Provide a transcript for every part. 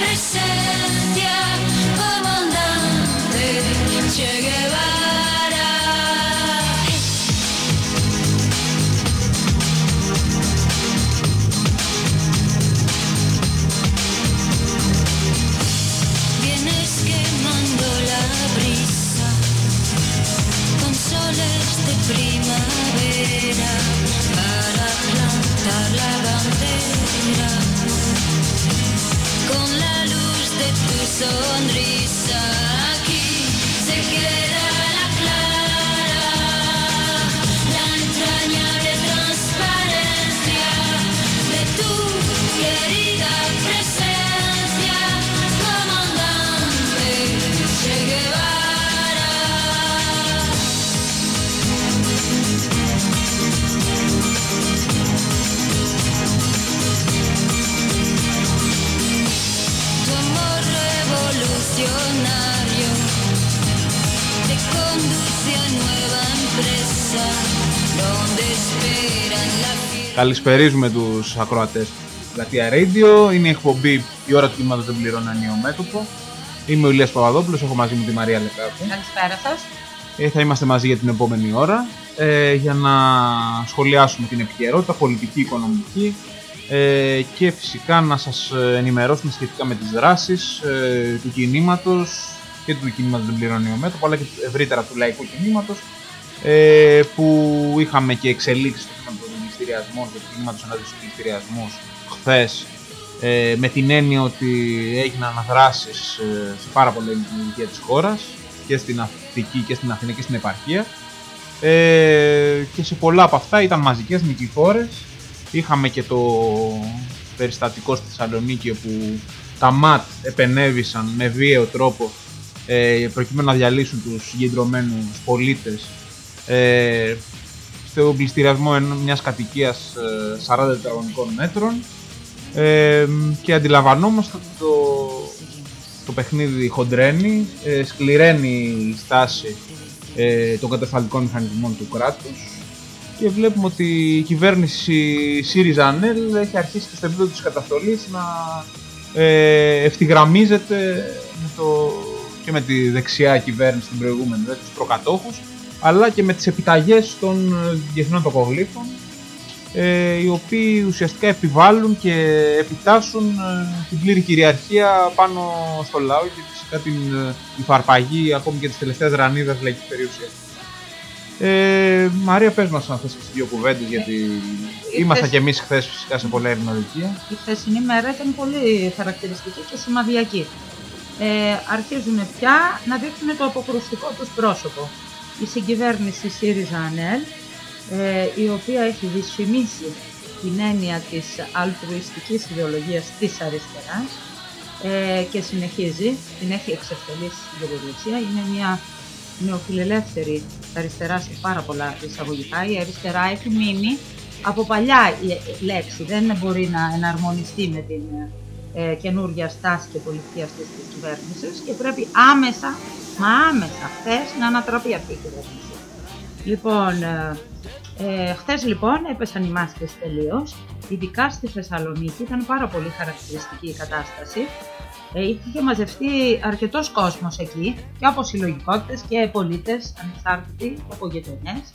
Listen. Καλησπερίζουμε τους ακροατές του Πλατεία Radio. Είναι η εκπομπή «Η ώρα του κινήματος δεν πληρώνει ανίο μέτωπο». Είμαι ο Ηλίας Παπαδόπουλος, έχω μαζί μου τη Μαρία Λεκάκου. Καλησπέρα σας. Ε, θα είμαστε μαζί για την επόμενη ώρα ε, για να σχολιάσουμε την επικαιρότητα, πολιτική, οικονομική ε, και φυσικά να σας ενημερώσουμε σχετικά με τις δράσεις ε, του κινήματος και του κινήματος δεν πληρώνει ο μέτωπο αλλά και ευρύτερα του λαϊκού κινήματος ε, που είχαμε και εξελίξεις στο θέμα των πληστηριασμών και του κινήματος ενάντια στους πληστηριασμούς χθες ε, με την έννοια ότι έγιναν δράσεις ε, σε πάρα πολλά ηλικία της χώρας και στην Αθηνική και στην Αθήνα και στην επαρχία. Ε, και σε πολλά από αυτά ήταν μαζικές νικηφόρες. Είχαμε και το περιστατικό στη Θεσσαλονίκη όπου τα ΜΑΤ επενέβησαν με βίαιο τρόπο ε, προκειμένου να διαλύσουν τους συγκεντρωμένους πολίτες ε, στο πληστηριασμό εν- μιας κατοικίας ε, 40 τετραγωνικών μέτρων. Ε, και αντιλαμβανόμαστε ότι το, το παιχνίδι χοντρένει, ε, σκληραίνει η στάση ε, των κατασταλτικών μηχανισμών του κράτους. Και βλέπουμε ότι η κυβέρνηση ΣΥΡΙΖΑ ΑΝΕΛ έχει αρχίσει και στο επίπεδο της καταστολής να ε, ευθυγραμμίζεται με το, και με τη δεξιά κυβέρνηση την προηγούμενη, δηλαδή τους προκατόχους αλλά και με τις επιταγές των ε, διεθνών τοκογλήφων ε, οι οποίοι ουσιαστικά επιβάλλουν και επιτάσσουν ε, την πλήρη κυριαρχία πάνω στο λαό και φυσικά την ε, υφαρπαγή ακόμη και της τελευταίας ρανίδας λαϊκής περιουσίας. Ε, Μαρία, πες μας αν θες και δύο κουβέντες γιατί ήμασταν και εμείς χθες φυσικά σε πολλά ειρηνοδικεία. Η χθεσινή μέρα ήταν πολύ χαρακτηριστική και σημαδιακή. Ε, αρχίζουν πια να δείχνουν το αποκρουστικό τους πρόσωπο. Η συγκυβέρνηση ΣΥΡΙΖΑ ΑΝΕΛ, ε, η οποία έχει δυσφημίσει την έννοια της αλτρουιστικής ιδεολογίας της αριστεράς ε, και συνεχίζει, την έχει εξευτελίσει στην κυριολεξία. Είναι μια νεοφιλελεύθερη αριστερά σε πάρα πολλά εισαγωγικά. Η αριστερά έχει μείνει από παλιά η λέξη, δεν μπορεί να εναρμονιστεί με την ε, καινούργια στάση και πολιτική αυτή της κυβέρνησης και πρέπει άμεσα, μα άμεσα, χθες να ανατραπεί αυτή η κυβέρνηση. Λοιπόν, ε, ε, χθες λοιπόν έπεσαν οι μάσκες τελείως, ειδικά στη Θεσσαλονίκη, ήταν πάρα πολύ χαρακτηριστική η κατάσταση. Ε, είχε μαζευτεί αρκετός κόσμος εκεί, και από συλλογικότητες και πολίτες ανεξάρτητοι από γειτονιές,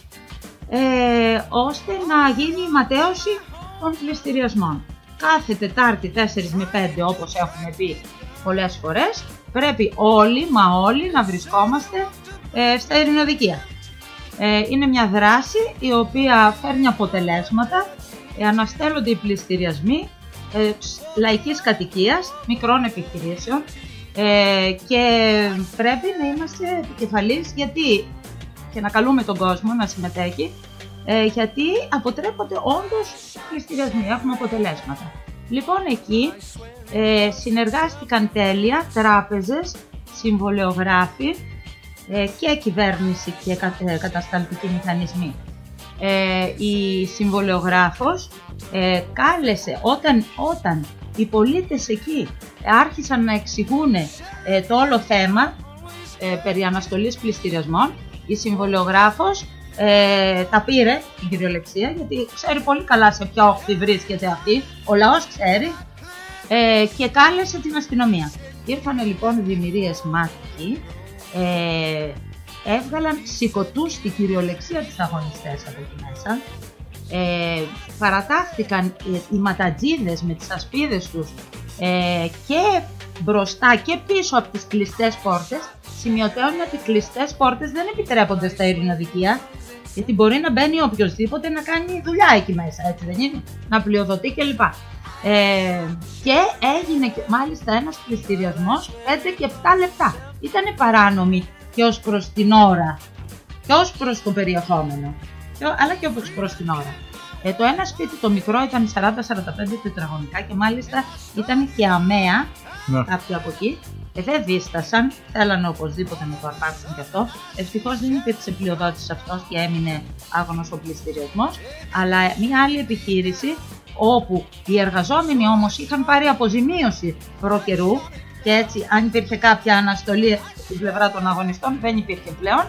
ε, ώστε να γίνει η ματέωση των πληστηριασμών. Κάθε Τετάρτη 4 με 5, όπως έχουμε πει πολλές φορές, πρέπει όλοι, μα όλοι, να βρισκόμαστε ε, στα ειρηνοδικεία. Ε, είναι μια δράση η οποία φέρνει αποτελέσματα, ε, αναστέλλονται οι πληστηριασμοί ε, λαϊκής κατοικίας, μικρών επιχειρήσεων ε, και πρέπει να είμαστε επικεφαλείς γιατί και να καλούμε τον κόσμο να συμμετέχει ε, γιατί αποτρέπονται όντως πληστηριασμοί, έχουμε αποτελέσματα. Λοιπόν εκεί ε, συνεργάστηκαν τέλεια τράπεζες, συμβολεογράφοι ε, και κυβέρνηση και κα, ε, κατασταλτικοί μηχανισμοί. Ε, η συμβολεογράφος ε, κάλεσε όταν, όταν οι πολίτες εκεί άρχισαν να εξηγούν ε, το όλο θέμα ε, περί αναστολής πληστηριασμών. Η συμβολιογράφος ε, τα πήρε την κυριολεξία γιατί ξέρει πολύ καλά σε ποια όχθη βρίσκεται αυτή, ο λαός ξέρει. Ε, και κάλεσε την αστυνομία. Ήρθαν λοιπόν οι δημιουργίες μάθηκοι, ε, έβγαλαν σηκωτούς στην κυριολεξία τους αγωνιστές από εκεί μέσα, ε, παρατάχθηκαν οι, οι ματατζίδες με τις ασπίδες τους ε, και μπροστά και πίσω από τις κλειστές πόρτες σημειωτέων ότι οι κλειστές πόρτες δεν επιτρέπονται στα ειρηνοδικεία γιατί μπορεί να μπαίνει οποιοδήποτε να κάνει δουλειά εκεί μέσα, έτσι δεν είναι, να πλειοδοτεί κλπ. Ε, και έγινε και- μάλιστα ένας πληστηριασμός 5 και 7 λεπτά. Ήταν παράνομη και ως προς την ώρα και ως προς το περιεχόμενο, και ο- αλλά και ως προς την ώρα. Ε, το ένα σπίτι το μικρό ήταν 40-45 τετραγωνικά και μάλιστα ήταν και αμαία Ναι. κάποιοι από εκεί. Ε, δεν δίστασαν, θέλανε οπωσδήποτε να το αρπάξουν και αυτό. Ευτυχώς δεν υπήρξε πλειοδότηση αυτός και έμεινε άγωνος ο πληστηριασμός. Αλλά μια άλλη επιχείρηση όπου οι εργαζόμενοι όμως είχαν πάρει αποζημίωση προ καιρού και έτσι αν υπήρχε κάποια αναστολή στην πλευρά των αγωνιστών δεν υπήρχε πλέον.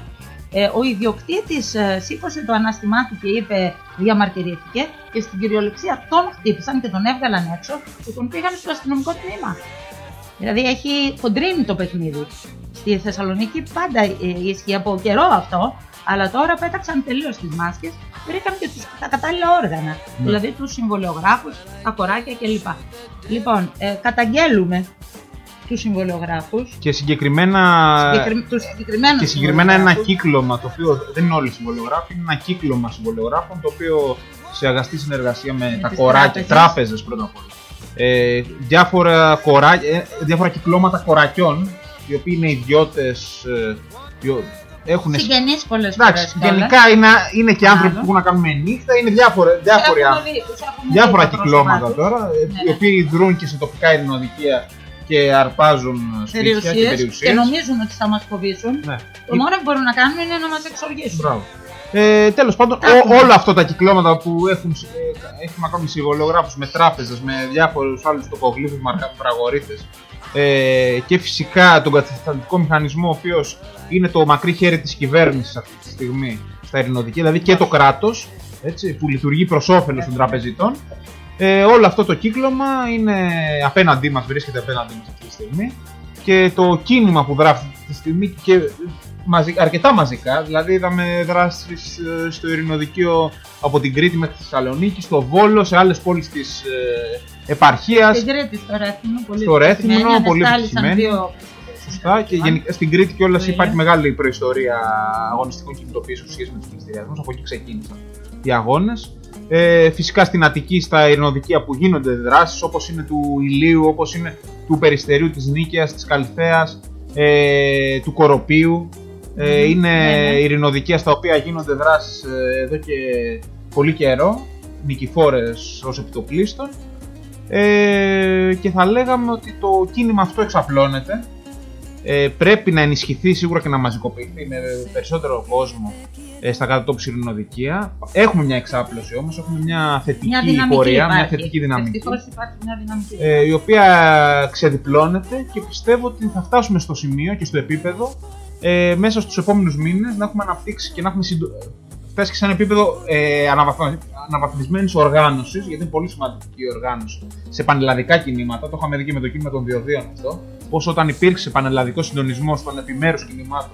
Ε, ο ιδιοκτήτης ε, σήκωσε το ανάστημά του και είπε, διαμαρτυρήθηκε και στην κυριολεξία τον χτύπησαν και τον έβγαλαν έξω και τον πήγαν στο αστυνομικό τμήμα. Δηλαδή έχει κοντρίνει το παιχνίδι. Στη Θεσσαλονίκη πάντα ε, ίσχυε από καιρό αυτό, αλλά τώρα πέταξαν τελείως τις μάσκες, βρήκαν και τους, τα κατάλληλα όργανα. Δηλαδή τους συμβολιογράφους, τα κοράκια κλπ. Λοιπόν, ε, καταγγέλουμε τους συμβολιογράφους. Και συγκεκριμένα, Τους συγκεκριμένου και συγκεκριμένα ένα κύκλωμα το οποίο δεν είναι όλοι οι συμβολιογράφοι, είναι ένα κύκλωμα συμβολιογράφων το οποίο σε αγαστή συνεργασία με, τα τις κοράκια, τράπεζες. τράπεζες πρώτα απ' όλα. Ε, διάφορα, κοράκια, ε, διάφορα κυκλώματα κορακιών, οι οποίοι είναι ιδιώτες, ε, έχουν Συγγενεί πολλές φορές. Εντάξει, γενικά είναι, είναι και άνθρωποι που Μάλλον. έχουν να κάνουν με νύχτα, είναι διάφορα, διάφοροι άνθρωποι. Διάφορα κυκλώματα τώρα, ε, Ναι. οι οποίοι δρούν και σε τοπικά ειρηνοδικεία και αρπάζουν σπίτια και περιουσίες και περιουσίες. νομίζουν ότι θα μας φοβήσουν. Ναι. Το μόνο που μπορούν να κάνουν είναι να μας εξοργήσουν. Μπράβο. Ε, Τέλος πάντων, Τα ό- έχουμε. όλα αυτά τα κυκλώματα που έχουν, ε, έχουν να κάνουν με συμβολιογράφου, με τράπεζες, με διάφορους άλλους τοπογλύφου, πραγορίτε ε, και φυσικά τον καταστατικό μηχανισμό, ο οποίος είναι το μακρύ χέρι της κυβέρνησης αυτή τη στιγμή στα ειρηνοδικεία, δηλαδή και το κράτος που λειτουργεί προς όφελος των τραπεζιτών. Ε, όλο αυτό το κύκλωμα είναι απέναντί μας, βρίσκεται απέναντί μας αυτή τη στιγμή και το κίνημα που δράσει αυτή τη στιγμή και μαζι, αρκετά μαζικά, δηλαδή είδαμε δράσεις ε, στο Ειρηνοδικείο από την Κρήτη μέχρι τη Θεσσαλονίκη, στο Βόλο, σε άλλες πόλεις της ε, επαρχίας, Στην Κρήτη, στο Ρέθυμνο, πολύ Στο Ρέθυμνο, επιτυχημένη, πολύ ανεστάλησαν επιτυχημένη. δύο Σωστά, και γενικά στην Κρήτη κιόλας Ωραία. υπάρχει μεγάλη προϊστορία αγωνιστικών κινητοποιήσεων σε σχέση με τους πληστηριασμού. Από εκεί ξεκίνησαν οι αγώνες. Ε, φυσικά στην Αττική, στα ειρηνοδικεία που γίνονται δράσεις όπως είναι του Ηλίου, όπως είναι του Περιστερίου, της Νίκαιας, της Καλυθέας, ε, του Κοροπίου. Ε, Μμμ, είναι ναι, ναι. ειρηνοδικεία στα οποία γίνονται δράσεις εδώ και πολύ καιρό. Νικηφόρες ως επιτοπλίστων. Ε, και θα λέγαμε ότι το κίνημα αυτό εξαπλώνεται. Ε, πρέπει να ενισχυθεί σίγουρα και να μαζικοποιηθεί με περισσότερο κόσμο ε, στα κατατόπους ειρηνοδικεία. Έχουμε μια εξάπλωση όμως, έχουμε μια θετική Μια δυναμική πορεία, υπάρχει. μια θετική δυναμική. Ευτυχώς υπάρχει μια δυναμική. Ε, η οποία ξεδιπλώνεται και πιστεύω ότι θα φτάσουμε στο σημείο και στο επίπεδο ε, μέσα στους επόμενους μήνες να έχουμε αναπτύξει και να έχουμε συντο... φτάσει και σε ένα επίπεδο ε, αναβαθμι... αναβαθμισμένης οργάνωσης, γιατί είναι πολύ σημαντική η οργάνωση σε πανελλαδικά κινήματα, το είχαμε δει και με το κίνημα των διοδίων αυτό, πως όταν υπήρξε πανελλαδικό συντονισμός των επιμέρους κινημάτων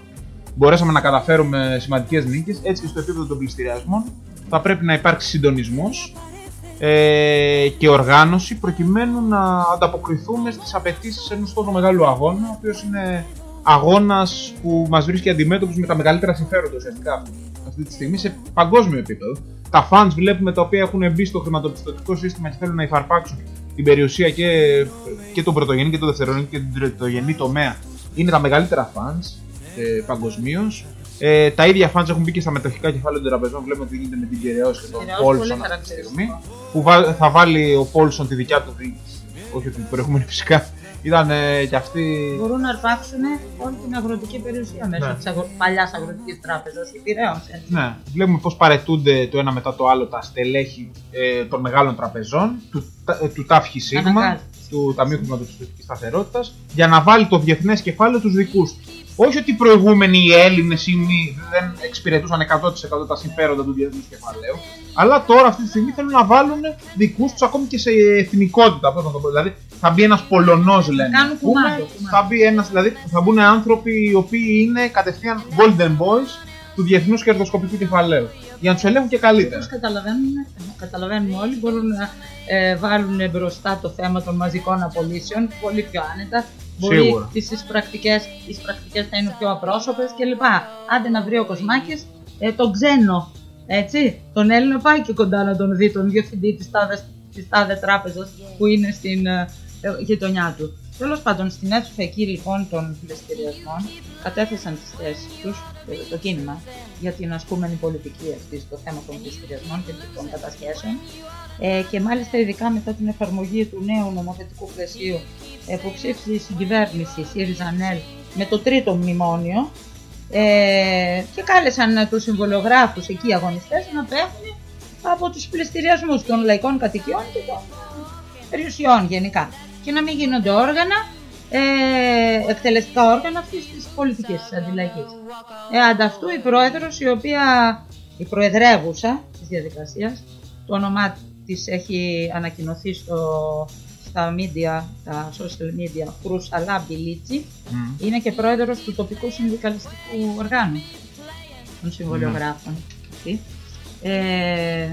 μπορέσαμε να καταφέρουμε σημαντικές νίκες, έτσι και στο επίπεδο των πληστηριασμών θα πρέπει να υπάρξει συντονισμός ε, και οργάνωση προκειμένου να ανταποκριθούμε στις απαιτήσεις ενός τόσο μεγάλου αγώνα, ο οποίος είναι αγώνας που μας βρίσκει αντιμέτωπους με τα μεγαλύτερα συμφέροντα ουσιαστικά αυτή τη στιγμή σε παγκόσμιο επίπεδο. Τα funds βλέπουμε τα οποία έχουν μπει στο χρηματοπιστωτικό σύστημα και θέλουν να υφαρπάξουν την περιουσία και, και τον πρωτογενή και τον δευτερογενή και τον τριτογενή τομέα είναι τα μεγαλύτερα funds ε, παγκοσμίως. Ε, τα ίδια funds έχουν μπει και στα μετοχικά κεφάλαια των τραπεζών. Βλέπουμε τι γίνεται με την Κεραιός και τον Κεραιός, πολύ Πόλσον αυτή τη χαρακτηριστικό. στιγμή. Που βα- θα βάλει ο Πόλσον τη δικιά του διοίκηση. Όχι ότι την προηγούμενη φυσικά. Ήταν ε, και αυτή. Μπορούν να αρπάξουν όλη την αγροτική περιουσία μέσω Ναι. της αγρο... παλιάς αγροτικής τράπεζας, η Πειραιώς, έτσι. Ναι, βλέπουμε πώς παρετούνται το ένα μετά το άλλο τα στελέχη ε, των μεγάλων τραπεζών, του, τα- ε, του ΤΑΦΧΙ ΣΥΓΜΑ, Αναγκάζεται. του Ταμείου Χρηματοπιστωτική Σταθερότητας για να βάλει το διεθνές κεφάλαιο τους δικούς τους. Όχι ότι οι προηγούμενοι οι Έλληνες ή μη δεν εξυπηρετούσαν 100% τα συμφέροντα του διεθνούς κεφαλαίου, αλλά τώρα αυτή τη στιγμή θέλουν να βάλουν δικούς τους ακόμη και σε εθνικότητα. Πώς να το πω, δηλαδή θα μπει ένας Πολωνός, λένε. Κάνουν Πούμε, κουμάντο, κουμάντο. Θα, μπει ένας, δηλαδή, θα μπουν άνθρωποι οι οποίοι είναι κατευθείαν golden boys του διεθνούς κερδοσκοπικού κεφαλαίου. Για να τους ελέγχουν και καλύτερα. Όπως καταλαβαίνουμε, καταλαβαίνουμε όλοι, μπορούν να ε, βάλουν μπροστά το θέμα των μαζικών απολύσεων πολύ πιο άνετα. Μπορεί Σίγουρα. τις, τις, πρακτικές, τις πρακτικές θα είναι πιο απρόσωπες κλπ. Άντε να βρει ο Κοσμάκης ε, τον ξένο, έτσι, τον Έλληνα πάει και κοντά να τον δει, τον διευθυντή της τάδε, της τάδε τράπεζας που είναι στην ε, ε, γειτονιά του. Τέλος πάντων, στην αίθουσα εκεί λοιπόν των πληστηριασμών κατέθεσαν τις θέσεις τους, το κίνημα, για την ασκούμενη πολιτική αυτή στο θέμα των πληστηριασμών και των κατασχέσεων. Ε, και μάλιστα ειδικά μετά την εφαρμογή του νέου νομοθετικού πλαισίου ε, που ψήφισε η συγκυβέρνηση ΣΥΡΙΖΑ ΝΕΛ με το τρίτο μνημόνιο ε, και κάλεσαν τους συμβολιογράφους εκεί οι αγωνιστές να πέφτουν από τους πληστηριασμούς των λαϊκών κατοικιών και των περιουσιών γενικά και να μην γίνονται όργανα, ε, εκτελεστικά όργανα αυτής της πολιτικής της αντιλαϊκής. Ε, ανταυτού η πρόεδρος η οποία, η προεδρεύουσα της διαδικασίας, το όνομά της έχει ανακοινωθεί στο, στα media, τα social media, Κρουσαλά Μπιλίτσι, Μμ. είναι και πρόεδρος του τοπικού συνδικαλιστικού οργάνου των συμβολιογράφων. Αυτή. Ε,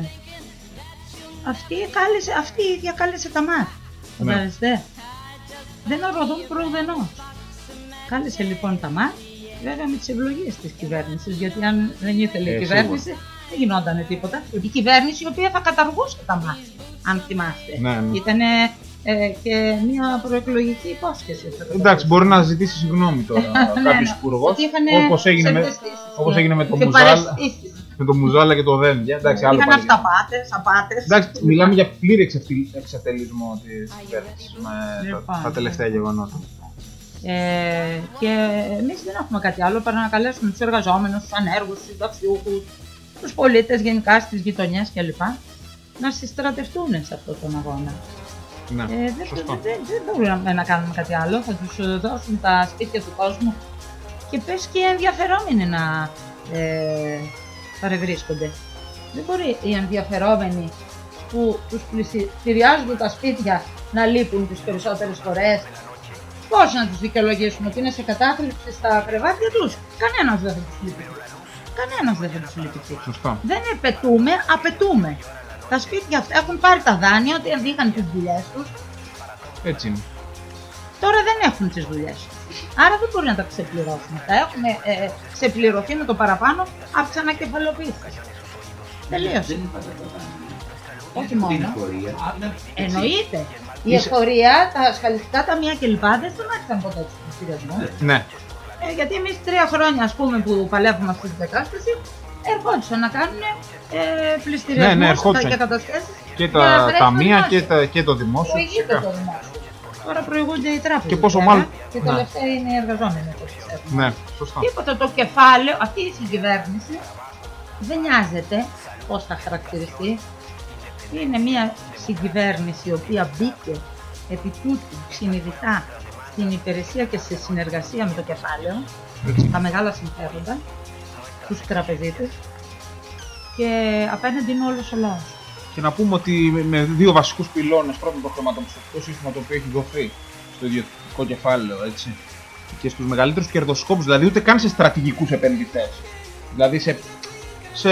αυτή, κάλεσε, αυτή η ίδια κάλεσε τα ΜΑΤ. Ναι. Φαντάζεστε. Δεν οροδούν προουδενό. Κάλεσε λοιπόν τα ΜΑΤ, βέβαια με τις ευλογίες της κυβέρνησης. Γιατί αν δεν ήθελε Ε, η κυβέρνηση, δεν γινόταν τίποτα. Η κυβέρνηση η οποία θα καταργούσε τα ΜΑΤ, αν θυμάστε. Ναι, ναι. Ήταν και μια προεκλογική υπόσχεση. θα το Εντάξει, πω. μπορεί να ζητήσει συγγνώμη τώρα Ναι, κάποιο ναι. υπουργός. Ότι είχαν Όπως έγινε, με, ψευδεστήσεις, όπως ναι. έγινε με το Και Μουζάλα, παρεστήσεις. με το Μουζάλα και το Δένδια. Εντάξει, άλλο Είχαν πάλι. αυταπάτες, απάτες. Εντάξει, μιλάμε για πλήρη εξευτελ- εξευτελισμό της κυβέρνησης με τα- Λοιπόν. τα τελευταία γεγονότα. Ε, και εμείς δεν έχουμε κάτι άλλο παρά να καλέσουμε τους εργαζόμενους, τους ανέργους, τους συνταξιούχους, τους πολίτες γενικά στις γειτονιές κλπ. να συστρατευτούν σε αυτόν τον αγώνα. Ναι, Ε, δεν, σωστό. δεν, δεν, δεν μπορούμε να κάνουμε κάτι άλλο. Θα τους δώσουν τα σπίτια του κόσμου και πες και οι ενδιαφερόμενοι να ε, παρευρίσκονται. Δεν μπορεί οι ενδιαφερόμενοι που τους πληστηριάζουν τα σπίτια να λείπουν τις περισσότερες φορές. Πώς να τους δικαιολογήσουμε ότι είναι σε κατάθλιψη στα κρεβάτια τους; Κανένας δεν θα τους λυπηθεί. Κανένας δεν θα τους λυπηθεί. Σωστό. Δεν επαιτούμε, απαιτούμε. Τα σπίτια αυτά έχουν πάρει τα δάνεια ότι είχαν τις δουλειές τους Έτσι είναι. Τώρα δεν έχουν τις δουλειές. Άρα δεν μπορεί να τα ξεπληρώσουν. Θα έχουν ε, ξεπληρωθεί με το παραπάνω από τις ανακεφαλαιοποιήσει. Τελείωσε. Δεν είπατε τώρα. Όχι Την μόνο. εφορία. Εννοείται. Η Είσαι- εφορία, τα ασφαλιστικά ταμεία κλπ. δεν σταμάτησαν ποτέ τους πληστηριασμούς. Ναι, Ε, γιατί εμείς τρία χρόνια ας πούμε, που παλεύουμε αυτή την κατάσταση, ερχόντουσαν να κάνουν ε, πληστηριασμού Ναι, ναι, ερχόντουσαν. και κατασχέσει. και τα ταμεία και, τα, και το δημόσιο. Προηγείται φυσικά. το δημόσιο. Τώρα προηγούνται οι τράπεζες. Και πόσο μάλλον- Και Ναι. τελευταία είναι οι εργαζόμενοι, όπως πιστεύουμε. Ναι, σωστό. Τίποτα το κεφάλαιο, αυτή η συγκυβέρνηση δεν νοιάζεται πώς θα χαρακτηριστεί. Είναι μια συγκυβέρνηση η οποία μπήκε επί τούτου συνειδητά στην υπηρεσία και σε συνεργασία με το κεφάλαιο, τα μεγάλα συμφέροντα, τους τραπεζίτες και απέναντι είναι όλος ο λαός. Και να πούμε ότι με- με δύο βασικούς πυλώνες. Πρώτον, το χρηματοπιστωτικό σύστημα το οποίο έχει δοθεί στο ιδιωτικό κεφάλαιο, έτσι. Και στους μεγαλύτερους κερδοσκόπους, δηλαδή ούτε καν σε στρατηγικούς επενδυτές. Δηλαδή σε, σε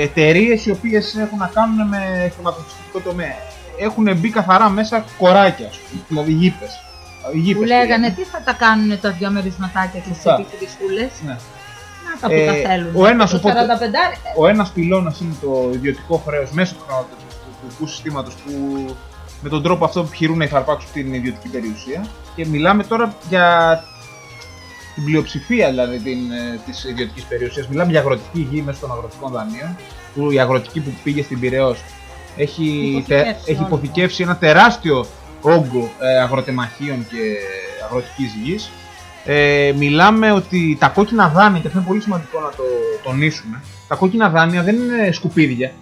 εταιρείες οι οποίες έχουν να κάνουν με χρηματοπιστωτικό τομέα. Έχουν μπει καθαρά μέσα κοράκια, ας πούμε, δηλαδή γήπες. Που λέγανε τι θα τα κάνουν τα διαμερισματάκια και τις Σωστά. επιχειρησούλες. Ναι. Να τα που Ε, τα θέλουν. ο ένας Το οπότε- 45 Ο ένας πυλώνας είναι το ιδιωτικό χρέος μέσω του χρηματοπιστωτικού συστήματος που με τον τρόπο αυτό επιχειρούν να υφαρπάξουν την ιδιωτική περιουσία. Και μιλάμε τώρα για την πλειοψηφία δηλαδή την, ε, της ιδιωτικής περιουσίας. Μιλάμε για αγροτική γη μέσω των αγροτικών δανείων. Που η αγροτική που πήγε στην Πυραιός έχει, Υποθηκεύσει τε- έχει όλο. υποθηκεύσει ένα τεράστιο όγκο ε, αγροτεμαχίων και αγροτικής γης. Ε, μιλάμε ότι τα κόκκινα δάνεια, και αυτό είναι πολύ σημαντικό να το τονίσουμε, τα κόκκινα δάνεια δεν είναι σκουπίδια.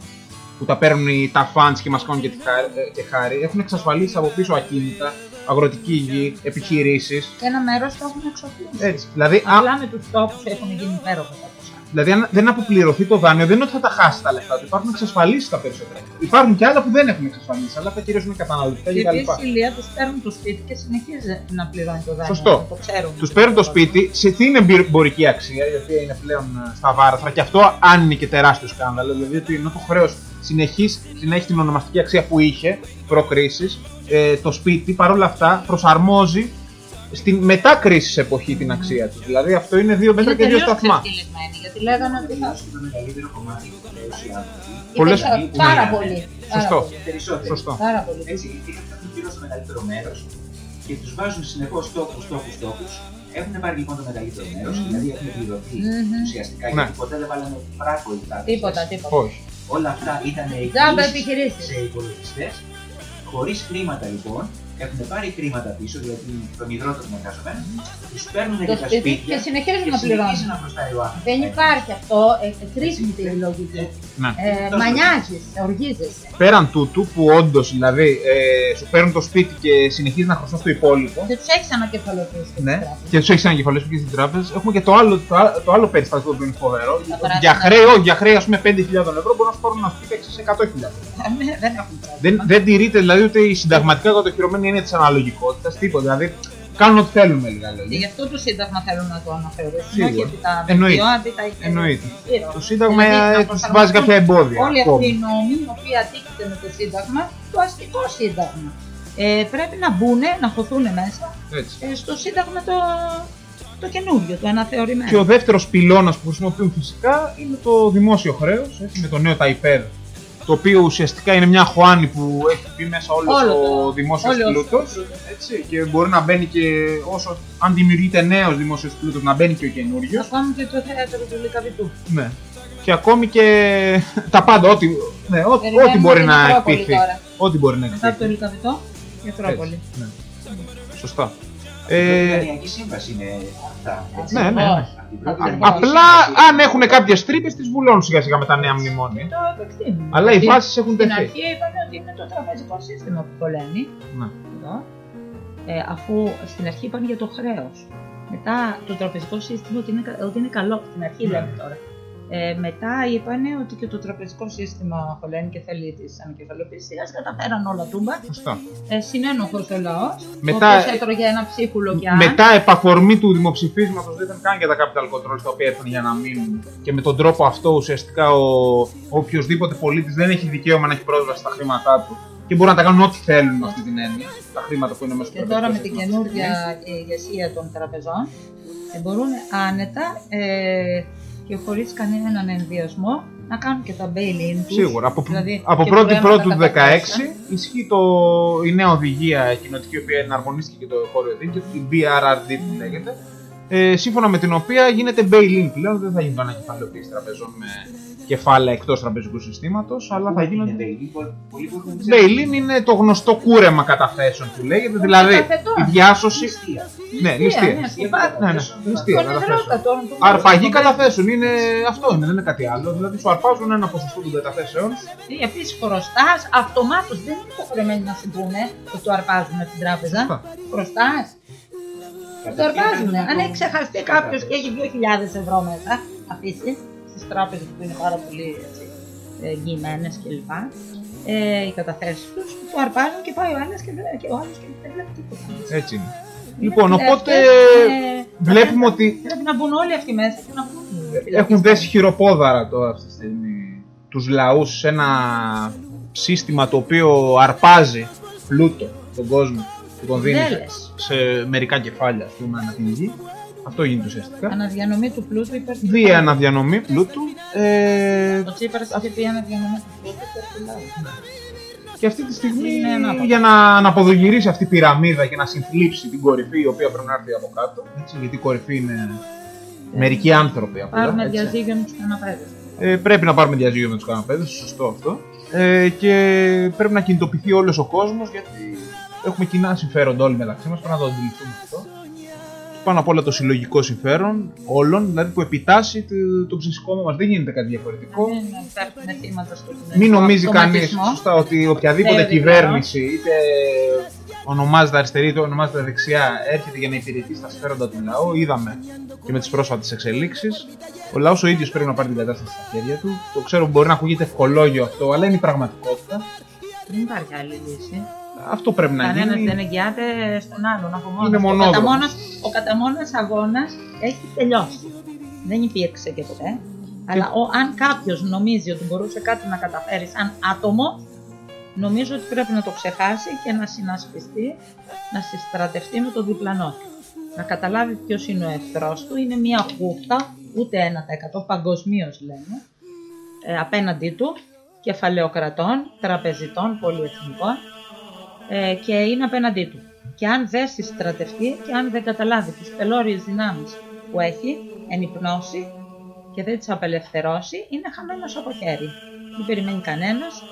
που τα παίρνουν οι- τα fans και μας κάνουν και, τη χάρη, ε, και χάρη, έχουν εξασφαλίσει από πίσω ακίνητα, αγροτική γη, επιχειρήσεις. Και ένα μέρος το έχουν εξοφλήσει. Έτσι. Δηλαδή, α, Απλά με του τόπους έχουν γίνει υπέροχα τα ποσά. Δηλαδή, αν δεν αποπληρωθεί το δάνειο, δεν είναι ότι θα τα χάσει τα λεφτά του. Υπάρχουν εξασφαλίσεις τα περισσότερα. Υπάρχουν και άλλα που δεν έχουν εξασφαλίσεις, αλλά τα κυρίω είναι καταναλωτικά Και κτλ. επίση η Ηλία τους παίρνουν το σπίτι και συνεχίζει να πληρώνει το δάνειο. Σωστό. Το ξέρουν. Τους παίρνουν το σπίτι, σε τι είναι εμπορική αξία, η οποία είναι πλέον ε, στα βάραθρα και αυτό άνοιγε και τεράστιο σκάνδαλο. Δηλαδή ότι ενώ το χρέος συνέχει την ονομαστική αξία που είχε προ-κρίσης, ε, το σπίτι παρόλα αυτά προσαρμόζει στην μετά κρίση εποχή την αξία τους. Δηλαδή αυτό είναι δύο μέτρα Είναι και δύο τελείως σταθμά. ξεφτυλισμένοι, γιατί λέγανε ότι θα. το μεγαλύτερο κομμάτι του χρέους οι άνθρωποι. Πολλές- Υπερ- Πάρα πολύ. πάρα Σωστό. πολύ, Περισσότερο. Σωστό. Πάρα πολύ. Έτσι, είχαν έχουν πληρώσει το μεγαλύτερο μέρος και τους βάζουν συνεχώς στόχους, στόχους, στόχους. Έχουν πάρει λοιπόν το μεγαλύτερο μέρος, Μμμ. δηλαδή έχουν πληρωθεί Μμμ. ουσιαστικά Ναι. γιατί ποτέ δεν βάλανε φράκο οι τράπεζες. Τίποτα, τίποτα. Όχι. Όλα αυτά ήταν Τζάμπα εγγύησεις επιχειρήσεις. σε υπολογιστές. Χωρίς χρήματα λοιπόν, έχουν πάρει χρήματα πίσω, δηλαδή τον υδρότα των εργαζομένων, τους παίρνουν Το και τα σπίτι σπίτια και συνεχίζουν και να πληρώνουν. συνεχίζει να χρωστάει ο άνθρωπος. Δεν υπάρχει αυτό, ε, κρίσιμη η λογική. Ναι. Ε, μανιάζεις, οργίζεσαι. Πέραν τούτου που όντως δηλαδή ε, σου παίρνουν το σπίτι και συνεχίζεις να χρωστάς το υπόλοιπο. Και τους έχεις ανακεφαλοποιήσει. Ναι, και τους έχεις ανακεφαλίσει και στην τράπεζα. Έχουμε και το άλλο, το, άλλο- το άλλο περιστατικό που είναι φοβερό. παράδειγμα. Για χρέη, όχι, για χρέη, ας πούμε 5.000 ευρώ μπορούν να σου πάρουν ένα σπίτι 600.000. Ναι, δεν έχουν πρόβλημα. Δεν, δεν τηρείται δηλαδή ούτε η συνταγματικά κατοχυρωμένη έννοια της αναλογικότητας, τίποτα. Δηλαδή κάνουν ό,τι θέλουν με λίγα Και λόγια. γι' αυτό το Σύνταγμα θέλουν να το αναθεωρήσουν. Σίγουρα. Όχι επί τα Εννοείται. βίντεο, αντί τα Εννοείται. γύρω. Το Σύνταγμα Δηλαδή, να ε, τους προσαρμοστούν βάζει κάποια εμπόδια. Όλοι ακόμα. αυτοί οι νόμοι, οι οποίοι αντίκειται με το Σύνταγμα, το αστικό Σύνταγμα. Ε, πρέπει να μπουν, να χωθούν μέσα Έτσι. ε, στο Σύνταγμα το, το καινούριο, το αναθεωρημένο. Και ο δεύτερος πυλώνας που χρησιμοποιούν φυσικά είναι το δημόσιο χρέος, με το νέο ΤΑΙΠΕΔ. Το οποίο ουσιαστικά είναι μια χωάνη που έχει πει μέσα όλος, Όλο ο το- δημόσιος όλος ο πλούτος. πλούτος. Έτσι, και μπορεί να μπαίνει και όσο αν δημιουργείται νέος δημόσιος πλούτος, να μπαίνει και ο καινούριος. Ακόμη και το θέατρο του Λικαβητού. Ναι. Και ακόμη και τα πάντα, ό,τι, ναι, ό, Περιμένουμε ό,τι μπορεί την να Ακρόπολη εκπληθεί. τώρα. Ό,τι μπορεί να Μετά από το εκπληθεί. Λικαβητό, η Ακρόπολη. Ναι. Σωστά. Η πρώτη Ε, Δανειακή σύμβαση είναι αυτά. έτσι. Ναι, ναι, ναι. Ακριβώς. Αυτή η πρώτη Α- Δανειακή απλά σύμβαση- αν έχουν κάποιες τρύπες, τις βουλώνουν σιγά σιγά με τα νέα μνημόνια. Το επεκτείνουν. Αλλά οι Δηλαδή, βάσει έχουν Στην τεθεί. αρχή είπαν ότι είναι το τραπεζικό σύστημα που το λένε. Ναι. Εδώ. Ε, αφού στην αρχή είπαν για το χρέος. Μετά το τραπεζικό σύστημα ότι είναι, κα- ότι είναι καλό. Στην αρχή Ναι. λέμε τώρα. Ε, μετά είπαν ότι και το τραπεζικό σύστημα χωλαίνει και θέλει τι ανακεφαλαιοποιήσει. Σιγά σιγά τα φέραν όλα τούμπα. Σωστά. Ε, συνένοχος ο λαός. Μετά- Ο οποίος έτρωγε ένα ψίχουλο και αν. Μετά, επαφορμή του δημοψηφίσματος, δεν ήταν καν για τα capital controls τα οποία ήρθαν για να μείνουν. Και με τον τρόπο αυτό, ουσιαστικά, ο, ο οποιοδήποτε πολίτης δεν έχει δικαίωμα να έχει πρόσβαση στα χρήματά του και μπορούν να τα κάνουν ό,τι θέλουν με αυτή την έννοια. Τα χρήματα που είναι μέσα στο Και τώρα με τραπεζικό την σύστημα. καινούργια ε, ηγεσία των τραπεζών ε, μπορούν άνετα ε, και χωρίς κανέναν ενδιασμό να κάνουν και τα bail-in τους. Σίγουρα. Από, Δηλαδή, από και 1η προέματα Πρώτου του κατά 2016 ισχύει το, η νέα οδηγία κοινοτική, η οποία εναρμονίστηκε και το χώριο δίκαιο, η BRRD που λέγεται, ε, σύμφωνα με την οποία γίνεται bail-in πλέον, δεν θα γίνονται ανακεφαλαιοποίηση τραπεζών με κεφάλαια εκτός τραπεζικού συστήματος, αλλά θα Είναι γίνονται. bail-in, πολλοί- πολλοί που έχουν ξέρει. Bail-in είναι το γνωστό κούρεμα καταθέσεων που λέγεται, δηλαδή καταθετών. η διάσωση. Ληστεία. Ναι, ληστεία. Ναι, σκεπάτα. Ναι, ναι, ληστεία Τον καταθέσεων. υδρότα, τον- τον- Αρπαγή τον- καταθέσεων είναι αυτό, είναι, δεν είναι κάτι άλλο. Δηλαδή σου αρπάζουν ένα ποσοστό των καταθέσεων Επίσης χρωστάς, αυτομάτως δεν είναι υποχρεωμένοι να σου πούνε ότι το αρπάζουν από την τράπεζα. Σωστά. Χρωστάς. Το αρπάζουν. Αν έχει ξεχαστεί κάποιος και έχει 2.000 ευρώ μέσα, αφήσεις στις τράπεζες που είναι πάρα πολύ έτσι, ε, εγγυημένες κλπ. Ε, οι καταθέσεις τους, το αρπάζουν και πάει ο άλλο και, δεν- και, ο άλλος και δεν βλέπει τίποτα. Έτσι είναι. Λοιπόν, Ε, οπότε ε, βλέπουμε ότι Πρέπει να μπουν όλοι αυτοί μέσα και να βγουν. έχουν δέσει χειροπόδαρα τώρα αυτή τη στιγμή τους λαούς σε ένα σύστημα το οποίο αρπάζει πλούτο τον κόσμο και τον δίνει σε, Δέλες. σε μερικά κεφάλια ας πούμε ανά την γη. Αυτό γίνεται ουσιαστικά. Αναδιανομή του πλούτου υπέρ του Δι' λαού. αναδιανομή πλούτου ε, Ο Τσίπρας είχε πει αναδιανομή του πλούτου υπέρ του λαού. και αυτή τη στιγμή Είναι ανάποδο. για να, να αποδογυρίσει αυτή η πυραμίδα και να συνθλίψει την κορυφή η οποία πρέπει να έρθει από κάτω έτσι, γιατί η κορυφή είναι μερικοί άνθρωποι απλά, Πάρουμε έτσι. διαζύγιο με τους καναπέδες. Ε, πρέπει να πάρουμε διαζύγιο με τους καναπέδες, σωστό αυτό. Ε, και πρέπει να κινητοποιηθεί όλος ο κόσμος γιατί έχουμε κοινά συμφέροντα όλοι μεταξύ μας, πρέπει να το αντιληφθούμε αυτό. πάνω απ' όλα το συλλογικό συμφέρον όλων, δηλαδή που επιτάσσει το, το ψυχικό μας. Δεν γίνεται κάτι διαφορετικό. Δεν υπάρχουν θύματα στο κοινωνικό Μην νομίζει κανείς αυτοματισμό. σωστά ότι οποιαδήποτε Δεν κυβέρνηση, είτε ονομάζεται αριστερή είτε ονομάζεται δεξιά, έρχεται για να υπηρετεί στα συμφέροντα του λαού. Είδαμε και με τις πρόσφατες εξελίξεις. Ο λαός ο ίδιος πρέπει να πάρει την κατάσταση στα χέρια του. Το ξέρω μπορεί να ακούγεται ευκολόγιο αυτό, αλλά είναι η πραγματικότητα. Δεν υπάρχει άλλη λύση. Αυτό πρέπει να Κανένας γίνει. δεν εγγυάται στον άλλον από μόνος. Είναι του. Ο μονόδρομος. καταμόνας- Ο καταμόνας αγώνας έχει τελειώσει. Δεν υπήρξε και ποτέ. Αλλά ο, αν κάποιος νομίζει ότι μπορούσε κάτι να καταφέρει σαν άτομο, νομίζω ότι πρέπει να το ξεχάσει και να συνασπιστεί, να συστρατευτεί με τον διπλανό του. Να καταλάβει ποιος είναι ο εχθρός του. Είναι μια χούφτα, ούτε 1% παγκοσμίως λέμε, ε, απέναντί του, κεφαλαιοκρατών, τραπεζιτών, πολυεθνικών ε, και είναι απέναντί του. Και αν δεν συστρατευτεί και αν δεν καταλάβει τις πελώριες δυνάμεις που έχει ενυπνώσει και δεν τις απελευθερώσει, είναι χαμένος από χέρι. Δεν περιμένει κανένας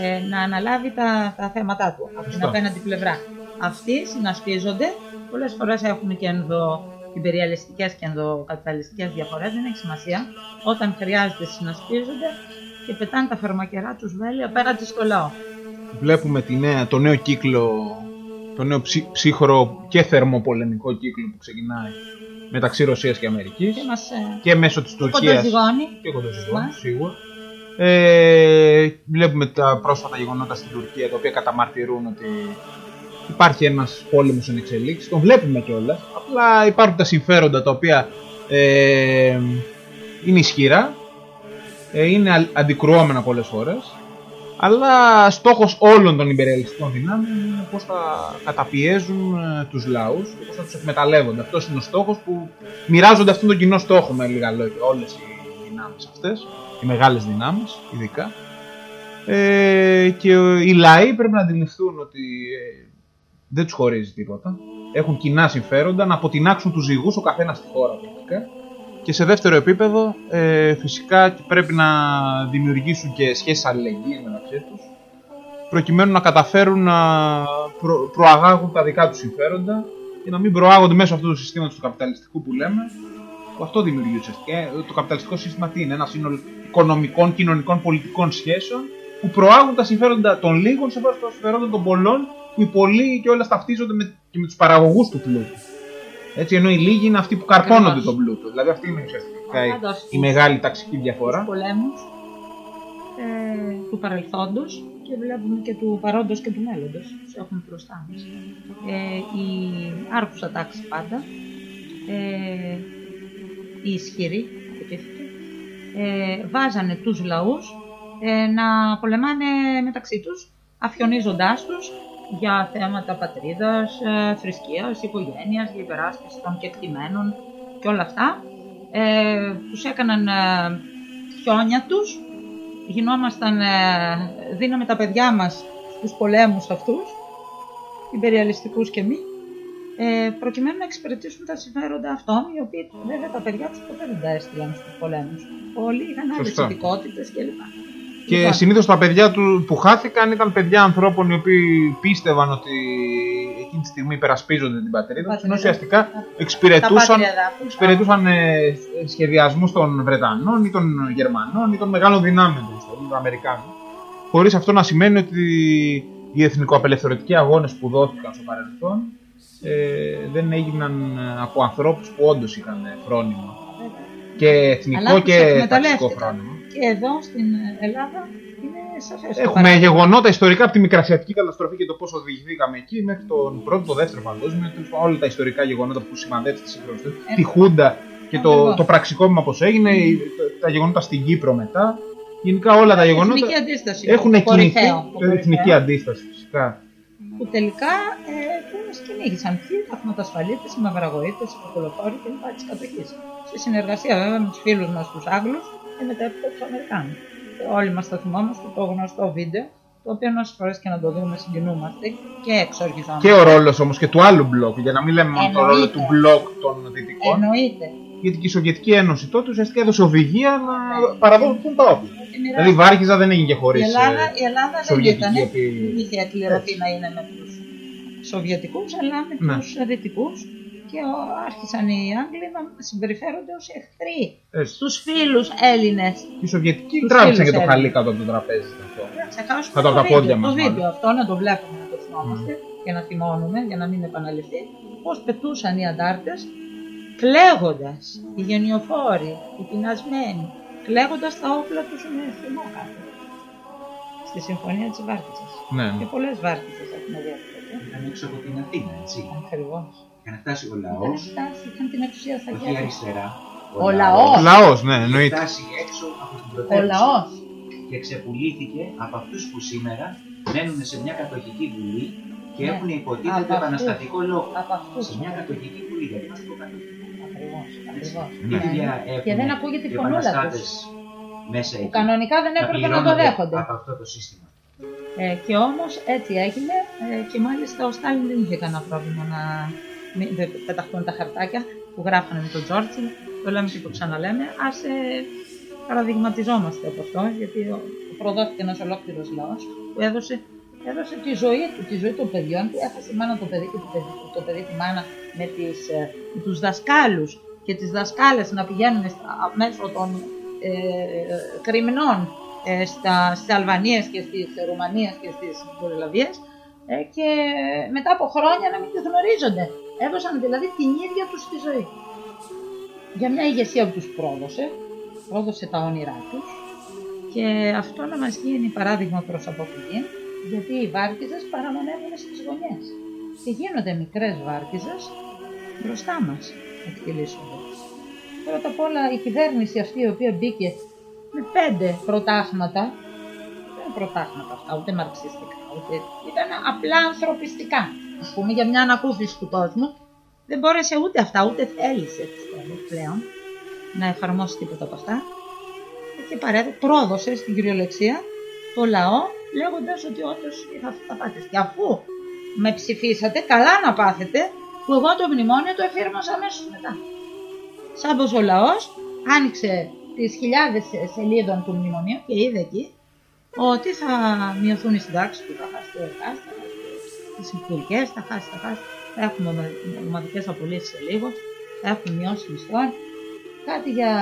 ε, να αναλάβει τα, τα θέματα του από την Σωστά. απέναντι πλευρά. Αυτοί συνασπίζονται, πολλές φορές έχουν και ενδο, υπεριαλιστικές και ενδοκαπιταλιστικές διαφορές, δεν έχει σημασία. Όταν χρειάζεται συνασπίζονται και πετάνε τα φαρμακερά τους βέλη απέναντι στο λαό. Βλέπουμε τη νέα, το νέο κύκλο, το νέο ψύ, ψύχρο και θερμοπολεμικό κύκλο που ξεκινάει μεταξύ Ρωσίας και Αμερικής Και μας ε, και μέσω της Τουρκίας κοντοζυγώνει. και κοντοζυγών, Μας. σίγουρα. Ε, βλέπουμε τα πρόσφατα γεγονότα στην Τουρκία τα οποία καταμαρτυρούν ότι υπάρχει ένας πόλεμος εν εξελίξη. Τον βλέπουμε κιόλας. Απλά υπάρχουν τα συμφέροντα τα οποία ε, είναι ισχυρά, ε, είναι α- αντικρουόμενα πολλές φορές. Αλλά στόχος όλων των υπερελιστικών δυνάμεων είναι πώς θα καταπιέζουν ε, τους λαούς και πώς θα τους εκμεταλλεύονται. Αυτός είναι ο στόχος που μοιράζονται αυτόν τον κοινό στόχο με λίγα λόγια όλες οι δυνάμεις αυτές, οι μεγάλες δυνάμεις ειδικά. Ε, και ε, οι λαοί πρέπει να αντιληφθούν ότι ε, δεν τους χωρίζει τίποτα. Έχουν κοινά συμφέροντα να αποτινάξουν τους ζυγούς ο καθένας στη χώρα πρακτικά. Και σε δεύτερο επίπεδο, ε, φυσικά και πρέπει να δημιουργήσουν και σχέσεις αλληλεγγύης μεταξύ τους, προκειμένου να καταφέρουν να προ- προαγάγουν τα δικά τους συμφέροντα και να μην προάγονται μέσω αυτού του συστήματος του καπιταλιστικού που λέμε, που αυτό δημιουργεί ουσιαστικά. Ε, Το καπιταλιστικό σύστημα τι είναι, ένα σύνολο οικονομικών, κοινωνικών, πολιτικών σχέσεων που προάγουν τα συμφέροντα των λίγων σε βάση των συμφερόντων των πολλών, που οι πολλοί και όλα ταυτίζονται με, και με τους παραγωγούς του πλούτου. Έτσι, ενώ οι λίγοι είναι αυτοί που καρπώνονται Ακριβώς. τον πλούτο. Δηλαδή αυτή είναι ουσιαστικά η- Πάντως, η μεγάλη ταξική διαφορά. τους πολέμους ε, του παρελθόντος και βλέπουμε και του παρόντος και του μέλλοντος τους έχουμε μπροστά μας. Ε, η άρχουσα τάξη πάντα, ε, οι ισχυροί, υποτίθεται, ε, βάζανε τους λαούς ε, να πολεμάνε μεταξύ τους, αφιονίζοντάς τους για θέματα πατρίδας, ε, θρησκείας, οικογένειας, για υπεράσπιση των κεκτημένων και όλα αυτά. Ε, τους έκαναν ε, χιόνια τους, γινόμασταν, ε, δίναμε τα παιδιά μας στους πολέμους αυτούς, υπεριαλιστικούς και μη, ε, προκειμένου να εξυπηρετήσουν τα συμφέροντα αυτών, οι οποίοι βέβαια τα παιδιά τους ποτέ δεν τα έστειλαν στους πολέμους. Όλοι είχαν άλλες Σωστά. ειδικότητες κλπ. Και Λοιπόν, συνήθως τα παιδιά του που χάθηκαν ήταν παιδιά ανθρώπων οι οποίοι πίστευαν ότι εκείνη τη στιγμή υπερασπίζονται την πατρίδα τους, ενώ Πατρίδα. ουσιαστικά τα εξυπηρετούσαν, πάτρια εδάφη, εξυπηρετούσαν ε, σχεδιασμούς των Βρετανών ή των Γερμανών ή των μεγάλων δυνάμεων δηλαδή, των Αμερικάνων. Χωρίς αυτό να σημαίνει ότι οι εθνικοαπελευθερωτικοί αγώνες που δόθηκαν στο παρελθόν ε, δεν έγιναν ε, από ανθρώπους που όντως είχαν φρόνημα. Και εθνικό Αλλά τους και ταξικό εκμεταλλεύτηκαν. φρόνημα. Και εδώ στην Ελλάδα είναι σαφές. το Έχουμε παράδειγμα. γεγονότα ιστορικά από τη μικρασιατική καταστροφή και το πώ οδηγηθήκαμε εκεί μέχρι τον πρώτο, το δεύτερο παγκόσμιο, τέλος πάντων, όλα τα ιστορικά γεγονότα που σημαδεύει τη σύγχρονη ιστορία, Ε, τη Χούντα και το, ακριβώς. το πραξικόπημα πώς έγινε, η- τα γεγονότα στην Κύπρο μετά. Γενικά όλα τα γεγονότα Εθνική αντίσταση. έχουν το κινηθεί. κορυφαίο, το ε, Εθνική κορυφαίο, αντίσταση φυσικά. Που τελικά ε, που μας κυνήγησαν ποιοι, οι αθματασφαλίτες, οι μαυραγωγίτες, οι ποπολοφόροι κλπ. της κατοχής. Σε συνεργασία βέβαια με τους φίλους μας τους Άγγλους και μετά έπειτα τους Αμερικάνους. Και όλοι μας θα θυμόμαστε το γνωστό βίντεο, το οποίο όσες φορές και να το δούμε συγκινούμαστε και εξοργιζόμαστε. Και ο ρόλος όμως και του άλλου μπλοκ, για να μην λέμε μόνο το ρόλο Εννοείται. του μπλοκ των Δυτικών. Εννοείται. Γιατί και η Σοβιετική Ένωση τότε ουσιαστικά έδωσε οδηγία να παραδώσουν τα όπλα. Και μοιράζεται. Δηλαδή η Βάρκιζα δεν έγινε και χωρίς. Η Ελλάδα, η Ελλάδα δεν Σοβιετική ήταν, επί- είχε εκκληρωθεί να είναι με τους Σοβιετικούς, αλλά με Ναι. τους Δυτικούς και ο- άρχισαν οι Άγγλοι να συμπεριφέρονται ως εχθροί Έτσι. στους φίλους Έλληνες. Οι Σοβιετικοί Τους τράβηξαν φίλους και το Έλληνες. χαλί κάτω από το τραπέζι. αυτό. Να ξεχάσουμε Κάτω από τα το πόδια βίντεο, μας, το μάλλον. βίντεο αυτό, να το βλέπουμε, να το θυμόμαστε και να θυμώνουμε για να μην επαναληφθεί. Πώς πετούσαν οι αντάρτες κλαίγοντας, οι γενιοφόροι, οι πεινασμένοι, κλαίγοντας τα όπλα τους με θυμό κάτω. Στη συμφωνία της Βάρκητσας. Ναι, Και ναι. πολλές Βάρκητσες έχουμε δει αυτό. Ήταν έξω από την Αθήνα, έτσι. Ακριβώς. Για να φτάσει ο Είχαν λαός, φτάσει, είχαν την εξουσία στα όχι χέρια. αριστερά. Ο λαός. Ο λαός, ναι, Είχε εννοείται. φτάσει έξω από την Ο πρωτεύουσα λαός. και ξεπουλήθηκε από αυτούς που σήμερα μένουν σε μια κατοχική βουλή και Ναι. έχουν Από υποτίθεται αυτούς. επαναστατικό λόγο. Από αυτούς. Σε μια κατοχική βουλή, γιατί είμαστε υποκατοχική. Ακριβώς, Έτσι. ακριβώς. Μην Ναι. πια Και έχουν δεν ακούγεται η οι φωνούλα επαναστάτες τους. μέσα Που εκεί. κανονικά δεν έπρεπε να το πληρώνονται δέχονται. Από αυτό το σύστημα. Ε, και όμως έτσι έγινε ε, και μάλιστα ο Στάλιν δεν είχε κανένα πρόβλημα να μην δεν πεταχτούν τα χαρτάκια που γράφανε με τον Τζόρτσιλ. Το λέμε και το ξαναλέμε. Ας ε, παραδειγματιζόμαστε από αυτό, γιατί ο- προδόθηκε ένας ολόκληρος λαός που έδωσε, έδωσε τη ζωή του, τη ζωή των παιδιών του, έχασε η μάνα το παιδί και το παιδί, το παιδί τη μάνα με, τις, ε, με τους δασκάλους και τις δασκάλες να πηγαίνουν στα, μέσω των ε, κρυμνών ε, στα, στις Αλβανίες και στις Ρουμανίες και στις Βορειολαβίες ε, και μετά από χρόνια να μην τη γνωρίζονται. Έδωσαν δηλαδή την ίδια τους τη ζωή. Για μια ηγεσία που τους πρόδωσε, πρόδωσε τα όνειρά τους και αυτό να μας γίνει παράδειγμα προς αποφυγή γιατί οι βάρκιζες παραμονεύουν στις γωνιές και γίνονται μικρές βάρκιζες μπροστά μας εκτελήσονται. Πρώτα απ' όλα η κυβέρνηση αυτή η οποία μπήκε με πέντε προτάγματα, δεν είναι προτάγματα αυτά, ούτε μαρξιστικά, ούτε ήταν απλά ανθρωπιστικά. Ας πούμε για μια ανακούφιση του κόσμου δεν μπόρεσε ούτε αυτά, ούτε θέλησε πιστεύω, πλέον να εφαρμόσει τίποτα από αυτά και παρέδω, πρόδωσε στην κυριολεξία το λαό λέγοντας ότι όντως θα, θα πάτε. Και αφού με ψηφίσατε, καλά να πάθετε που εγώ το μνημόνιο το εφήρμοσα αμέσως μετά. Σαν πως ο λαός άνοιξε τις χιλιάδες σελίδων του μνημονίου και είδε εκεί ότι θα μειωθούν οι συντάξεις του, θα χάσει το ΕΚΑΣ, θα χάσει τις υπουργικές, θα χάσει, θα χάσει, θα έχουμε ομα- ομαδικές απολύσεις σε λίγο, θα έχουμε μειώσει μισθών, κάτι για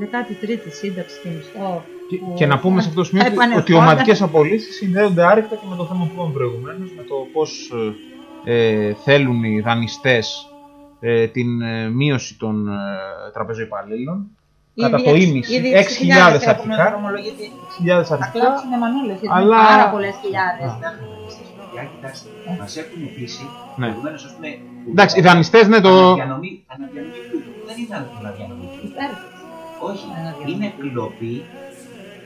13η σύνταξη και μισθό. Και, που και να πούμε σε αυτό το σημείο θα ότι- ότι οι επανερχόταν. ομαδικές απολύσεις συνδέονται άρρηκτα και με το θέμα που είπαμε προηγουμένως, με το πώς ε, θέλουν οι δανειστές ε, την ε, μείωση των ε, τραπεζοϊπαλλήλων. Κατά Ήδη το έξι- ίμιση, ήδη 6.000 έχουμε αρχικά. δρομολογηθεί. 6.000 Θα αρχικά. κλάψουνε μανούλες, γιατί Αλλά- είναι πάρα πολλές χιλιάδες. Α. Για κοιτάξτε, μας έχουν πείσει Ναι. προηγουμένω, ας πούμε. που Εντάξει, οι είπαμε, δανειστές ναι, το. Αναδιανομή, αναδιανομή πλούτου. Δεν είναι αναδιανομή πλούτου. Υπέροχο. Όχι, Αναδιανομή. είναι κλοπή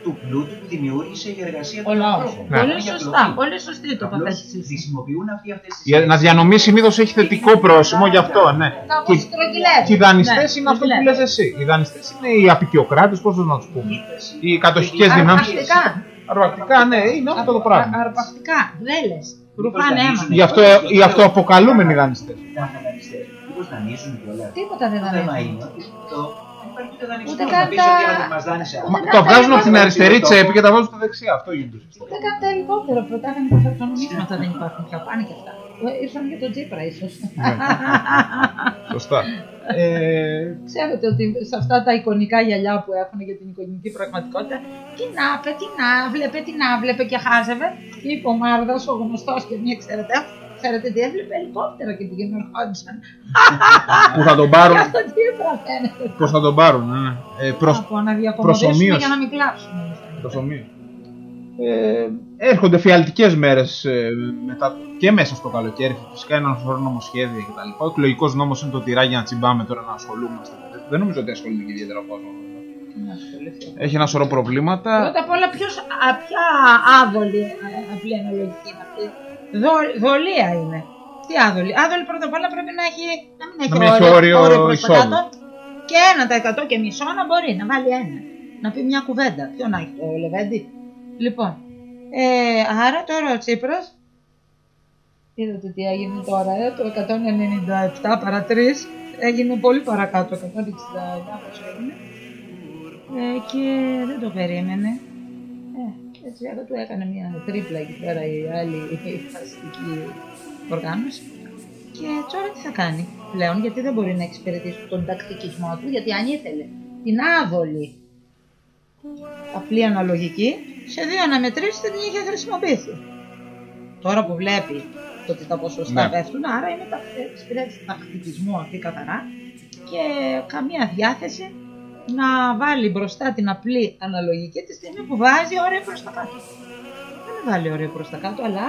του πλούτου που δημιούργησε η εργασία Ο των λαός. ανθρώπων. Ναι. Πολύ Είναι για σωστά, κλοπή. πολύ σωστή η Απλώς τοποθέτησή σου. χρησιμοποιούν αυτοί αυτές τις Η αναδιανομή συνήθως έχει θετικό πρόσημο γι' αυτό, ναι. Κάπως Και, στρογγυλεύει. και οι δανειστές Ναι, είναι αυτό που στρογγυλεύει. λες εσύ. Οι δανειστές είναι οι απεικιοκράτες, πώς να τους πούμε. Οι κατοχικές δυνάμεις. Αρπακτικά. Αρπακτικά, ναι, είναι αυτό το πράγμα. Α- Αρπακτικά, βέλες, ρουφάνε δανείζουν. αίμα. Γι' αυτό, γι' αυτό αποκαλούμενοι δανειστέ. Κάθε δανειστές. Μήπως δανείζουν κιόλας. Τίποτα δεν Το θέμα δανείζουν. είναι ότι το δεν υπάρχει ούτε δανεισμό. Ούτε Να καν πεις τα- ότι άντε μας δάνεισε αυτό. Μα το βγάζουν από την αριστερή τσέπη και τα βάζουν στα δεξιά. Αυτό γίνεται ουσιαστικά. Δεν κάνουν τα ελικόπτερα, πρωτάγανε τα χαρτονομίσματα δεν υπάρχουν πια, πάνε και αυτά. Ε, Ήρθαν για τον Τζίπρα ίσως. Σωστά. Ε, Ξέρετε ότι σε αυτά τα εικονικά γυαλιά που έχουν για την εικονική πραγματικότητα, τι να είπε, τι να βλέπε, τι να βλέπε και χάζευε. Είπε ο Μάρδας, ο γνωστός και μη ξέρετε, ξέρετε τι έβλεπε ελικόπτερα και πηγαίνουν ερχόντουσαν. που θα τον πάρουν. Και αυτό τι φαίνεται. Πώς θα τον πάρουν, ναι. Ε, προς, Από να διακομωδήσουμε προσωμείωση. για να μην κλάψουμε. προσωμείο. Ε, έρχονται φιαλτικές μέρες μετά και μέσα στο καλοκαίρι. Φυσικά είναι ένα σωρό νομοσχέδια κτλ. Ο εκλογικός νόμος είναι το τυράκι για να τσιμπάμε τώρα να ασχολούμαστε. Δεν νομίζω ότι ασχολείται και ιδιαίτερα ο κόσμος. Να ασχοληθεί. Έχει ένα σωρό προβλήματα. Πρώτα απ' όλα, ποιος, α, ποια άδολη ε, απλή αναλογική είναι αυτή; Δο, δολία είναι. Τι άδολη; Άδολη πρώτα απ' όλα πρέπει να, έχει, να μην έχει Να μην έχει όριο προς τα εισόδου. κάτω. Και ένα τα εκατό και μισό να μπορεί να βάλει ένα. Να πει μια κουβέντα. Ποιο να έχει το Λεβέντι. Λοιπόν, ε, άρα τώρα ο Τσίπρας Είδατε τι έγινε τώρα, ε, το 197 παρά 3 έγινε πολύ παρακάτω, 169 πόσο έγινε. Ε, και δεν το περίμενε. Ε, έτσι βέβαια του έκανε μια τρίπλα εκεί πέρα η άλλη η φασιστική οργάνωση. Και τώρα τι θα κάνει πλέον, γιατί δεν μπορεί να εξυπηρετήσει τον τακτικισμό του, γιατί αν ήθελε την άβολη απλή αναλογική, σε δύο αναμετρήσεις δεν την είχε χρησιμοποιήσει. Τώρα που βλέπει το ότι τα ποσοστά Ναι. πέφτουν, άρα είναι τα εξυπηρέτηση τακτικισμού αυτή καθαρά και καμία διάθεση να βάλει μπροστά την απλή αναλογική τη στιγμή που βάζει όρια προς τα κάτω. Δεν βάλει όρια προς τα κάτω, αλλά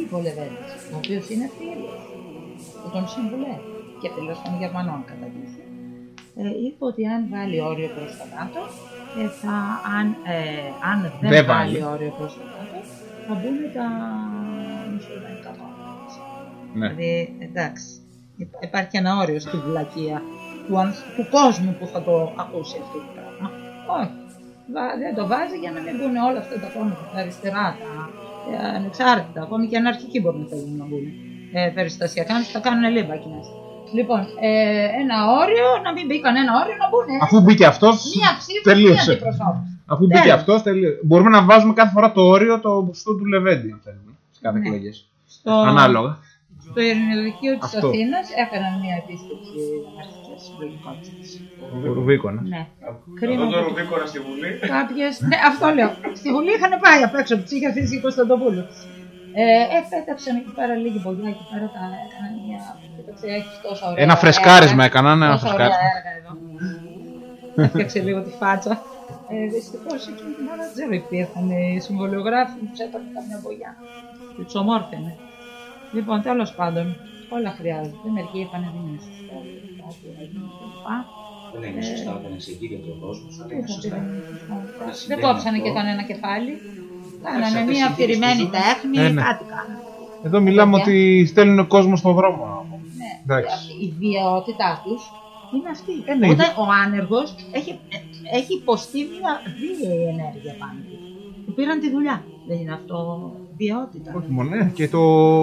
είπε ο Λεβέντης, ο οποίος είναι φίλος που τον συμβουλεύει και φίλος των Γερμανών καταγγείλει. Ε, είπε ότι αν βάλει όριο προς τα κάτω, ε, θα, αν, ε, αν δεν, Δεν βάλει βάλει. όριο προς τα κάτω, θα μπουν τα μισοδανικά πράγματα. Ναι. Δηλαδή, εντάξει, υπά- υπάρχει ένα όριο στη βλακεία του, αν- του κόσμου που θα το ακούσει αυτό το πράγμα. Όχι. Βα- Δεν το βάζει για να μην μπουν όλα αυτά τα κόμματα, τα αριστερά, τα ε, ανεξάρτητα, ακόμη και αναρχικοί μπορούν να θέλουν να μπουν. Ε, περιστασιακά, να τα κάνουν λίμπα εκεί μέσα. Λοιπόν, ε, ένα όριο, να μην μπει κανένα όριο να μπουν. Αφού μπήκε αυτός, Μία ψήφος, μία τελείωσε. αντιπροσώπηση. Αφού μπήκε Τέλος. αυτός, τελείωσε. Μπορούμε να βάζουμε κάθε φορά το όριο το ποσοστό του Λεβέντη, αν θέλουμε. Στι κάθε Ναι. εκλογές. Στο, Ανάλογα. στο Ειρηνοδικείο της Αυτό. Αθήνας έκαναν μια επίσκεψη αναρχικές συλλογικότητες. Ρουβίκονα. Ναι. Κρίμα Αυτό το που Ρουβίκονα στη Βουλή. κάποιες... Ναι, αυτό λέω. Στη Βουλή είχαν πάει απ' έξω, τους είχε αφήσει η Κωνσταντοπούλου. Ε, επέταξαν εκεί πέρα λίγη ποδιά, εκεί πέρα τα έκαναν μια... Κοίταξε, έχεις τόσα ωραία Ένα φρεσκάρισμα έργα. έκαναν, ένα Τόσα ωραία φρεσκάρισμα. έργα εδώ. Έφτιαξε λίγο τη φάτσα. Ε, Δυστυχώς εκείνη την ώρα δεν ξέρω, υπήρχαν οι συμβολιογράφοι που τους έπαιρνε καμιά μπογιά. Και τους ομόρφαινε. Λοιπόν, τέλος πάντων, όλα χρειάζονται. Μερικοί είπαν δεν είναι σωστό, κάτι έγινε κλπ. Δεν είναι σωστά όταν εξεγείρεται ο κόσμο, αλλά Τι είναι θα σωστά. πήραν, Τώρα Δεν συμβαίνει κόψανε αυτό. και κανένα κεφάλι. Κάνανε αυτές μια οι αφηρημένη συνθήκες που τέχνη, Ε, ναι. κάτι κάνανε. Εδώ μιλάμε Παιδιά. ότι στέλνουν κόσμος στον δρόμο. Ναι, Εντάξει. αυτή η βιαιότητά τους είναι αυτή. Ε, ναι, Όταν ο άνεργος έχει, ε, έχει υποστεί μια βίαιη ενέργεια πάνω του. Του πήραν τη δουλειά. Δεν είναι αυτό βιαιότητα. Όχι μόνο, ε, και το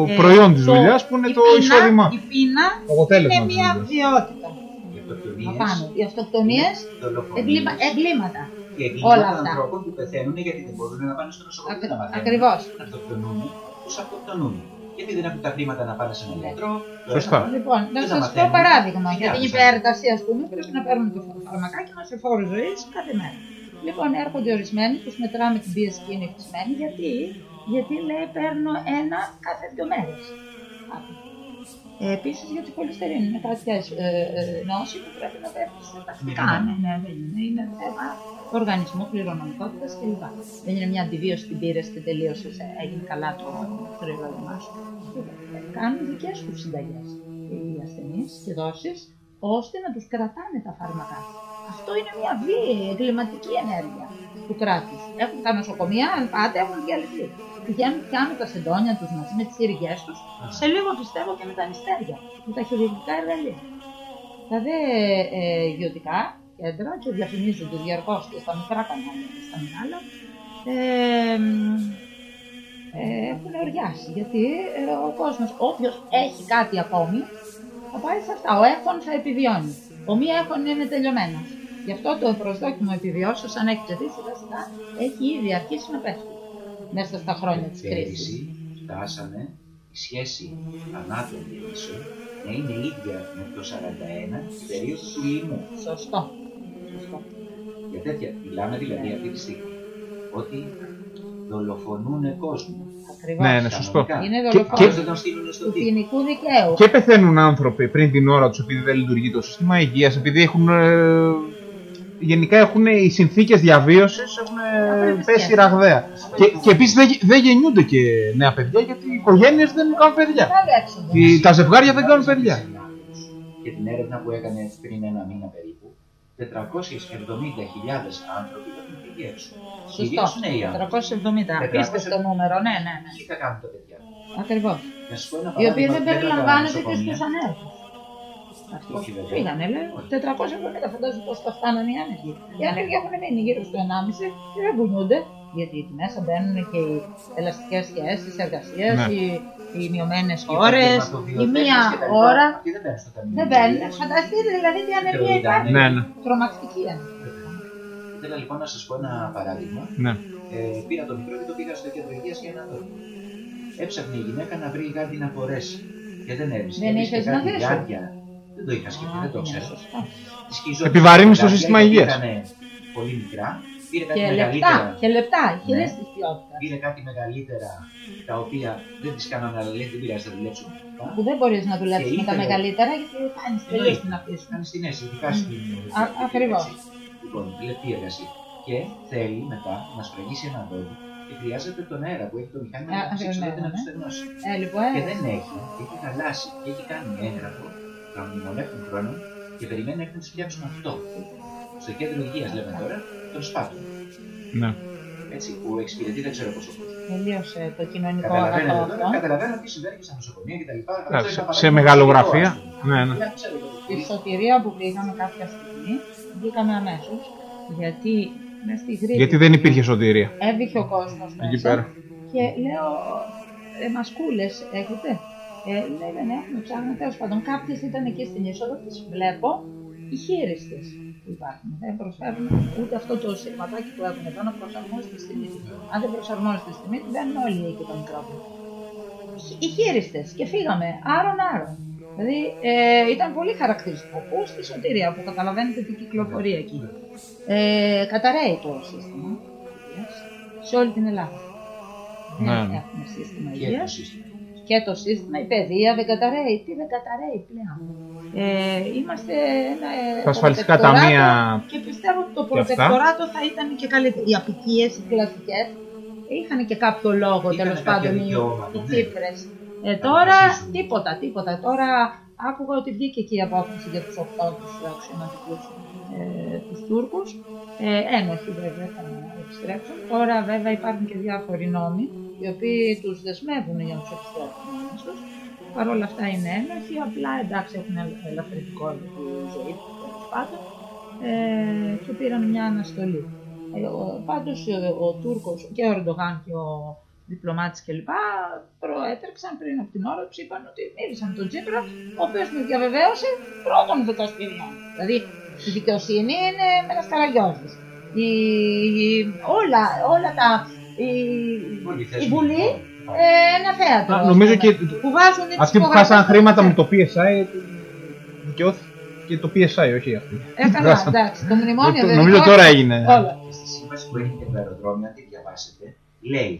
Ε, προϊόν της το- δουλειάς που είναι η το πείνα- εισόδημά. Η πείνα Το αποτέλεσμα είναι της μια δουλειάς. βιαιότητα. Οι αυτοκτονίες, Απάνω. Οι αυτοκτονίες, δολοφονίες εγκλήματα. Και όλα εγκλήματα αυτά. ανθρώπων που πεθαίνουν γιατί δεν μπορούν να πάνε στο νοσοκομείο Ακρι- να μαθαίνουν. ακριβώς. Να αυτοκτονούν, τους αυτοκτονούν. Γιατί δεν έχουν τα χρήματα να πάνε σε ένα γιατρό. το Σωστά. ένα, Λοιπόν, να Δεν σας τα πω μαθαίνουν. παράδειγμα. Τι Για την άλλους υπερτασία, ας πούμε, πρέπει να παίρνουμε το φαρμακάκι μας σε φόρο ζωής κάθε μέρα. Λοιπόν, έρχονται ορισμένοι, τους μετράμε την πίεση και είναι ευτυχισμένοι. Γιατί, γιατί λέει παίρνω ένα κάθε δύο μέρες. Ε, Επίσης για τη χολυστερίνη είναι κάποια ε, ε, νόση που πρέπει να παίρνει τακτικά. Ναι, ναι, δεν είναι. Είναι θέμα οργανισμού, κληρονομικότητας κλπ. Δεν είναι μια αντιβίωση την πήρες και τελείωσες. Έγινε καλά το θρύλωμά σου. Ε, Κάνουν δικές τους συνταγές οι ασθενείς και δόσεις ώστε να τους κρατάνε τα φάρμακά. Αυτό είναι μια βίαιη εγκληματική ενέργεια του κράτους. Έχουν τα νοσοκομεία, αν πάτε, έχουν διαλυθεί. Πηγαίνουν, πιάνουν τα σεντόνια τους μαζί με τις ειρηγέ τους, σε λίγο πιστεύω και με τα νηστέρια, με τα χειρουργικά εργαλεία. Τα δε ε, ιδιωτικά κέντρα και διαφημίζονται διαρκώς και στα μικρά κανάλια και στα μεγάλα. Ε, μ, ε, έχουν οριάσει. Γιατί ε, ο κόσμος, όποιος έχει κάτι ακόμη, θα πάει σε αυτά. Ο έχων θα επιβιώνει. Ο μη έχων είναι τελειωμένος. Γι' αυτό το προσδόκιμο επιβιώσεως, αν έχει τεθεί σιγά σιγά, έχει ήδη αρχίσει να πέφτει μέσα στα χρόνια της κρίσης. Πέρυσι φτάσανε η σχέση θανάτων και ίσων να είναι ίδια με το 41 την περίοδο του λοιμού. Σωστό. Σωστό. Για τέτοια μιλάμε δηλαδή αυτή τη στιγμή. Ότι δολοφονούν κόσμο. Ακριβώς. Ναι, ναι, σωστό. Κανονικά. Είναι Και- δολοφόνο Πώς δεν τον στείλουν του στον τύπο. ποινικού δικαίου. Και πεθαίνουν άνθρωποι πριν την ώρα τους επειδή δεν λειτουργεί το σύστημα υγείας, επειδή έχουν. ε, γενικά έχουν οι συνθήκες διαβίωσης έχουν ε, Απρεπιστές. πέσει ραγδαία. Και, και επίσης δεν, δεν γεννιούνται και νέα παιδιά γιατί οι οικογένειες δεν κάνουν παιδιά. Μεγάλο έξοδο. Οι- τα ζευγάρια δεν κάνουν παιδιά. Και την έρευνα που έκανες πριν ένα μήνα περίπου, 470.000 άνθρωποι έχουν φύγει έξω. Σωστό. Κυρίως νέοι άνθρωποι. 470. Απίστευτο νούμερο, ναι, ναι, ναι. Τι θα κάνουν τα παιδιά. Ακριβώς. Να σου πω ένα Οι οποίοι παράδειγμα, δεν πέρα από τα περιλαμβάνονται και νοσοκομεία. στους ανέργους. Αυτοί Όχι, βέβαια. πήγανε, λέει. 470 φαντάζομαι πώς θα φτάνανε οι άνεργοι. Οι άνεργοι έχουν μείνει γύρω στο 1,5 και δεν κουνιούνται. Γιατί εκεί μέσα μπαίνουν και οι ελαστικές σχέσεις εργασία, Ναι. οι, οι μειωμένες Οι ώρες, η επαγγελματοβιοτέχνες μία και τα λοιπά, ώρα. Αυτοί δεν μπαίνουν στο ταμείο. Δεν μπαίνουν. υγείας. Φανταστείτε δηλαδή τι ανεργία Θεωρούνται υπάρχει. Ναι, ναι. Τρομακτική ανεργία. Ήθελα λοιπόν να σας πω ένα παράδειγμα. ναι. Ε, πήρα το μικρό και το πήγα στο κέντρο υγείας για να δω. Έψαχνε η γυναίκα να βρει γάντι να φορέσει. Και δεν έβρισκε. Δεν Έβρισκε είχες κάτι να δέσω. διάρκεια. Δεν το είχα σκεφτεί, δεν το Α, ναι, ξέρω. σωστά. Τη σκιζόταν Επιβαρύνει στα το διάρκεια, σύστημα γιατί υγείας. Ήτανε πολύ μικρά. Πήρε κάτι Και λεπτά, μεγαλύτερα. και λεπτά, Ναι. χειρές της ποιότητας. Πήρε κάτι μεγαλύτερα τα οποία δεν τις κάνανε, αλλά λέει δεν πειράζει, θα δουλέψουν. Που δεν μπορείς να δουλέψεις Και με τα ήθελε- μεγαλύτερα γιατί κάνεις τελείως Εννοείται. την αφή σου. Κάνεις την αίσθηση, ειδικά στην. Α- ακριβώς. έτσι. Λοιπόν, λεπτή εργασία. Και θέλει μετά να σφραγίσει ένα δόντι και χρειάζεται τον αέρα που έχει το μηχάνημα Α, για να ψηφίσει βέβαια, να ναι. του στεγνώσει. Ε, λοιπόν, Και ε, δεν έχει, και έχει χαλάσει και έχει κάνει έγγραφο των μνημονεύτων χρόνων και περιμένει να έρθει να του φτιάξουν αυτό. Στο κέντρο υγείας λέμε τώρα, των σπάτων. Ναι. Έτσι, που εξυπηρετεί δεν ξέρω πόσο κόσμο. τελείωσε το κοινωνικό Καταλαβαίνετε αγαθό τώρα, αυτό. καταλαβαίνω τι συμβαίνει και στα νοσοκομεία κτλ. Εντάξει, σε μεγαλογραφία. Ναι, ναι. Στη σωτηρία που πήγαμε κάποια στιγμή, βγήκαμε αμέσως. Γιατί μες στη γρήγορα Γιατί δεν υπήρχε σωτηρία. έβηχε ο κόσμος Εκεί πέρα. Και λέω, ε, μασκούλες έχετε; Ε, λέει δεν έχουμε ψάχνουμε τέλος πάντων. Κάποιες ήταν εκεί στην είσοδο, τις βλέπω, οι χείριστε που υπάρχουν. Δεν προσφέρουν ούτε αυτό το σειρματάκι που έχουν εδώ να προσαρμόσει τη τιμή. Αν δεν προσαρμόζει τη τιμή, μπαίνουν όλοι εκεί τα μικρόβια. Οι χείριστε και φύγαμε άρον-άρον. Δηλαδή ε, ήταν πολύ χαρακτηριστικό. Πού στη σωτηρία που καταλαβαίνετε τι κυκλοφορεί εκεί. Ε, καταραίει το σύστημα υγείας σε όλη την Ελλάδα. Ναι, Δεν ναι. έχουμε σύστημα Και το υγείας σύστημα. Και το σύστημα, η παιδεία δεν καταραίει. Τι δεν καταραίει πλέον. Ε, είμαστε ένα ε, Τα ασφαλιστικά προτεκτοράτο ταμεία και πιστεύω ότι το και αυτά. προτεκτοράτο θα ήταν και καλύτερο. Οι απικίες, οι κλασικές, είχαν και κάποιο λόγο Είχαν τέλος κάποια πάντων οι, δικαιώματα, οι ναι. Τσίπρες. Ε, τώρα αποφασίζουν. τίποτα, τίποτα. Τώρα άκουγα ότι βγήκε και η απόφαση για τους 8 τους αξιωματικούς ε, τους Τούρκους. Ε, ένοχοι βέβαια θα επιστρέψουν. Τώρα βέβαια υπάρχουν και διάφοροι νόμοι οι οποίοι τους δεσμεύουν για να τους επιστρέψουν αμέσως. Παρ' όλα αυτά είναι ένοχοι, απλά εντάξει έχουν ελαφρυντικό για τη ζωή τους τέλος πάντων ε, και πήραν μια αναστολή. Ε, ο- πάντως ε, ο, Τούρκος και ο Ερντογάν και ο διπλωμάτης κλπ. προέτρεξαν πριν από την ώρα τους, είπαν ότι μίλησαν με τον Τσίπρα, ο οποίος με διαβεβαίωσε πρώτων δικαστηριών. Δηλαδή η δικαιοσύνη είναι με ένα σκαραγιώζης. Η, η- όλα, όλα τα... Η, Όλοι η θέσουν Βουλή λοιπόν. ε, ένα θέατρο. Α, ας νομίζω πούμε, και που βάζουν τις αυτοί που υπογραφές χάσαν των χρήματα με δικαστών. το PSI δικαιώθηκε και το PSI, όχι αυτοί. Ε, καλά, εντάξει, το μνημόνιο Το- δεν Νομίζω δικαιώθηκε. τώρα έγινε. Όλα. Στη σύμβαση που έχει και το αεροδρόμιο, αν τη διαβάσετε, λέει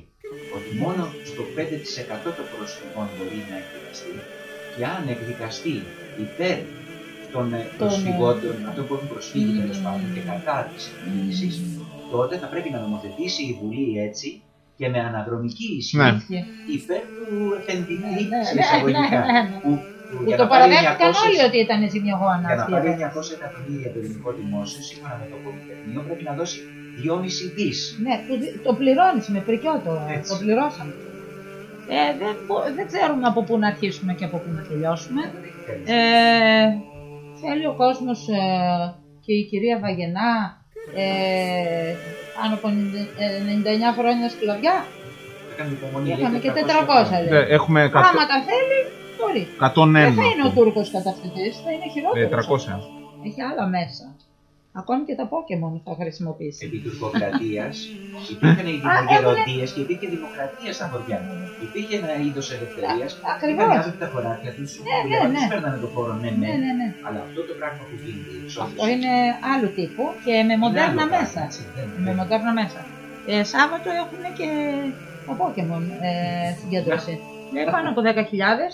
ότι μόνο στο 5% των προσφυγών μπορεί να εκδικαστεί και αν εκδικαστεί υπέρ των ε, προσφυγόντων, αυτών που έχουν προσφύγει Μμμ. τέλος πάντων και κατά τη εκδίκηση, τότε θα πρέπει να νομοθετήσει η Βουλή έτσι και με αναδρομική ισχύ Ναι. υπέρ του επενδυτή Ναι, σε ναι, εισαγωγικά. ναι, ναι, ναι. Που, που Που για το να πάρει παραδέχτηκαν 900 όλοι ότι ήταν ζημιογόνα για να αυτή η πάρει απόφαση. 900 εκατομμύρια το ελληνικό δημόσιο, σύμφωνα με το Πολυτεχνείο, πρέπει να δώσει 2,5 δι. Ναι, το, το πληρώνεις με πρικιό το, Έτσι. το πληρώσαμε. Ε, δεν, μπο- δεν ξέρουμε από πού να αρχίσουμε και από πού να τελειώσουμε. Ε, θέλει ο κόσμος ε, και η κυρία Βαγενά ε, πάνω από 99 χρόνια σκλαβιά. Έκανε υπομονή. Είχαμε λέει, και 400 χρόνια. Ναι, λέει. Έχουμε 100 Άμα τα θέλει, μπορεί. 101. Δεν θα είναι ο Τούρκος κατακτητής, θα είναι Ε, χειρότερος. 300. Έχει άλλα μέσα. Ακόμη και τα Pokemon θα χρησιμοποιήσει. Επί τουρκοκρατία υπήρχαν οι Α, γεροντίε και υπήρχε δημοκρατία στα χωριά. Υπήρχε ένα είδος ελευθερίας. ακριβώς. Είχαν άδεια τα χωράφια τους. Ναι, ναι, ναι. Δεν παίρνανε το φόρο, ναι, Ναι, ναι. ναι, ναι. Αλλά αυτό το πράγμα που γίνεται. η εξόντωση, Αυτό είναι άλλου τύπου και με είναι μοντέρνα άλλο πράγμα, μέσα. έτσι, δεν- Με δεν- μοντέρνα μέσα. Ε, Σάββατο έχουν και τα Pokemon ε, συγκέντρωση. Λέει πάνω από 10.000.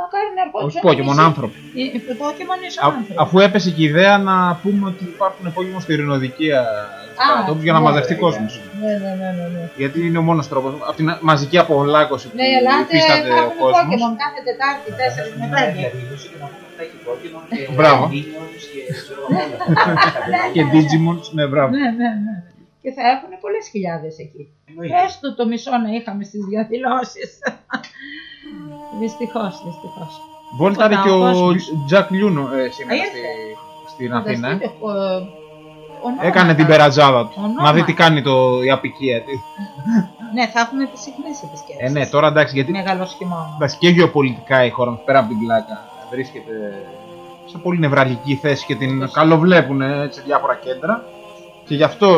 Μακάρι να έρχονται. Όχι Pokemon, άνθρωποι. Οι Pokemon είναι Α- άνθρωποι. αφού έπεσε και η ιδέα να πούμε ότι υπάρχουν Pokemon στη Ρινοδικία στρατόπους για να ναι, μαζευτεί ναι, κόσμος. Ναι, ναι, ναι, ναι, ναι. Γιατί είναι ο μόνος τρόπος. Από την μαζική απολάκωση που Ναι, ελάτε, υφίσταται θα ο έχουμε κόσμος. Pokemon κάθε Τετάρτη, 4 με Μια 5. διαδήλωση και να πούμε ότι θα έχει Pokemon και Μπράβο. Minions και ξέρω εγώ όλα αυτά. Και Digimon, ναι, μπράβο. Ναι, ναι, ναι. Και θα έχουν πολλές χιλιάδες εκεί. Εννοείται. Έστω το μισό να είχαμε στις διαδηλώσεις. Δυστυχώς, δυστυχώς. Βόλταρε και Τίποτα, ο ο κόσμος. Τζακ Λιούνο ε, σήμερα Ήρθε. στη- στην Αθήνα. ε. Φανταστείτε, ο- ονόματα. Έκανε την περατζάδα του. Ονόματα. Να δει τι κάνει το, η απικία τη. Ναι, θα έχουμε συχνές επισκέψεις. Ε, ναι, τώρα εντάξει, γιατί Μεγάλος χειμώνα. εντάξει, και γεωπολιτικά η χώρα μας, πέρα από την πλάκα βρίσκεται σε πολύ νευραλική θέση και την καλοβλέπουν ε, σε διάφορα κέντρα. Και γι' αυτό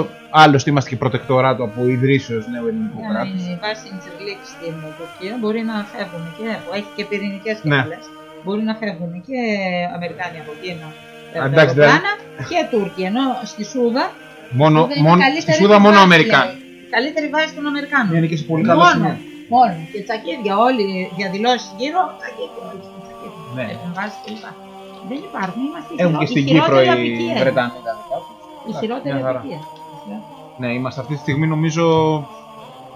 άλλωστε είμαστε και προτεκτοράτο από ιδρύσεως νέου ελληνικού Για να κράτους. είναι η βάση της εξελίξη στην Τουρκία μπορεί να φεύγουν και που έχει και πυρηνικές Ναι. κεφαλέ. Μπορεί να φεύγουν και Αμερικάνοι από εκεί να Εντάξει, αεροπλάνα και Τούρκοι. Ενώ στη Σούδα Μόνο, Σούδα είναι μόνο, στη καλύτερη Σούδα μόνο βάση, Αμερικάνοι. λέει. Καλύτερη βάση των Αμερικάνων. Είναι και σε πολύ καλό μόνο, σημείο. μόνο. Και τσακίδια, όλοι οι διαδηλώσει γύρω, τσακίδια. όλοι στην τσακίδια. Ναι. Επεμβάσεις κλπ. Δεν υπάρχουν. Είμαστε Έχουν χειρο- και στην η Κύπρο χειρότερη οι απικία. Βρετανοί. Η χειρότερη Μια χαρά. απικία. Ναι, είμαστε αυτή τη στιγμή νομίζω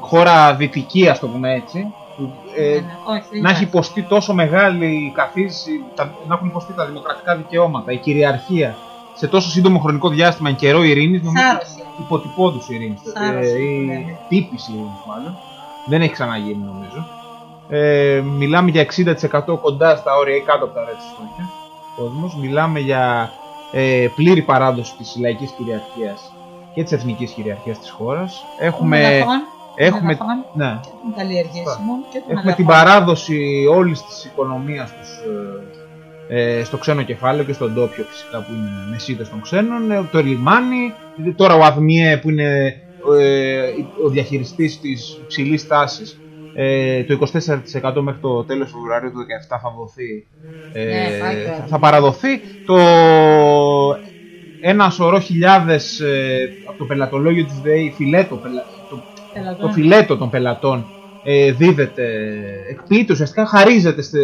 χώρα δυτική, ας το πούμε έτσι. που, ε, Ναι, ναι, όχι, δεν να έχει υπάρχει. υποστεί τόσο μεγάλη καθίζηση, τα- να έχουν υποστεί τα δημοκρατικά δικαιώματα, η κυριαρχία σε τόσο σύντομο χρονικό διάστημα εν καιρό ειρήνης, νομίζω Σάρωση. υποτυπώδου ειρήνης. Σάρωση, ή λέμε. τύπης ειρήνη, μάλλον. Δεν έχει ξαναγίνει νομίζω. Ε, μιλάμε για 60% κοντά στα όρια ή κάτω από τα όρια της φτώχειας. Κόσμος. Μιλάμε για ε, πλήρη παράδοση της λαϊκής κυριαρχίας και της εθνικής κυριαρχίας της χώρας. Των Έχουμε, εδαφών, των έχουμε, εδαφών ναι, και των καλλιεργήσιμων και των έχουμε την εδαφών. παράδοση όλης της οικονομίας τους ε, ε, στο ξένο κεφάλαιο και στον τόπιο φυσικά που είναι μεσίτες των ξένων, ε, το λιμάνι, τώρα ο Αβμιέ που είναι ε, ο διαχειριστής της ψηλής τάσης ε, το 24% μέχρι το τέλος Φεβρουαρίου του 2017 θα δοθεί, ε, Ναι, πάει τώρα. θα, θα παραδοθεί. Το ένα σωρό χιλιάδες ε, από το πελατολόγιο της ΔΕΗ, φιλέτο, πελα- το, Πελατών. το φιλέτο των πελατών ε, δίδεται, εκποιείται ουσιαστικά, χαρίζεται σε,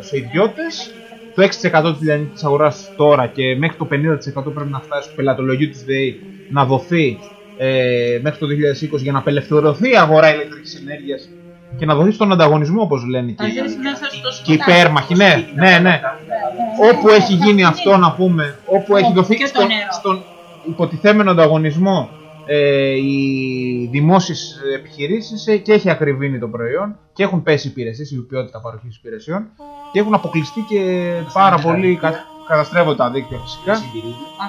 σε ιδιώτες. Το 6% της λιανικής αγοράς τώρα και μέχρι το 50% πρέπει να φτάσει στο πελατολογείο της ΔΕΗ να δοθεί ε, μέχρι το 2020 για να απελευθερωθεί η αγορά ηλεκτρικής ενέργειας και να δοθεί στον ανταγωνισμό όπως λένε και, Θα οι- ζεις μέσα στο και οι σκοτάδι. υπέρμαχοι. Ναι, ναι, ναι. Όπου έχει γίνει αυτό να πούμε, όπου έχει δοθεί Και το στον, νερό. στον υποτιθέμενο ανταγωνισμό ε, οι δημόσιες επιχειρήσεις ε, και έχει ακριβήνει το προϊόν και έχουν πέσει υπηρεσίες, η ποιότητα παροχής υπηρεσιών και έχουν αποκλειστεί και πάρα τα πολύ, δίκτυα. κα, καταστρέφονται τα δίκτυα φυσικά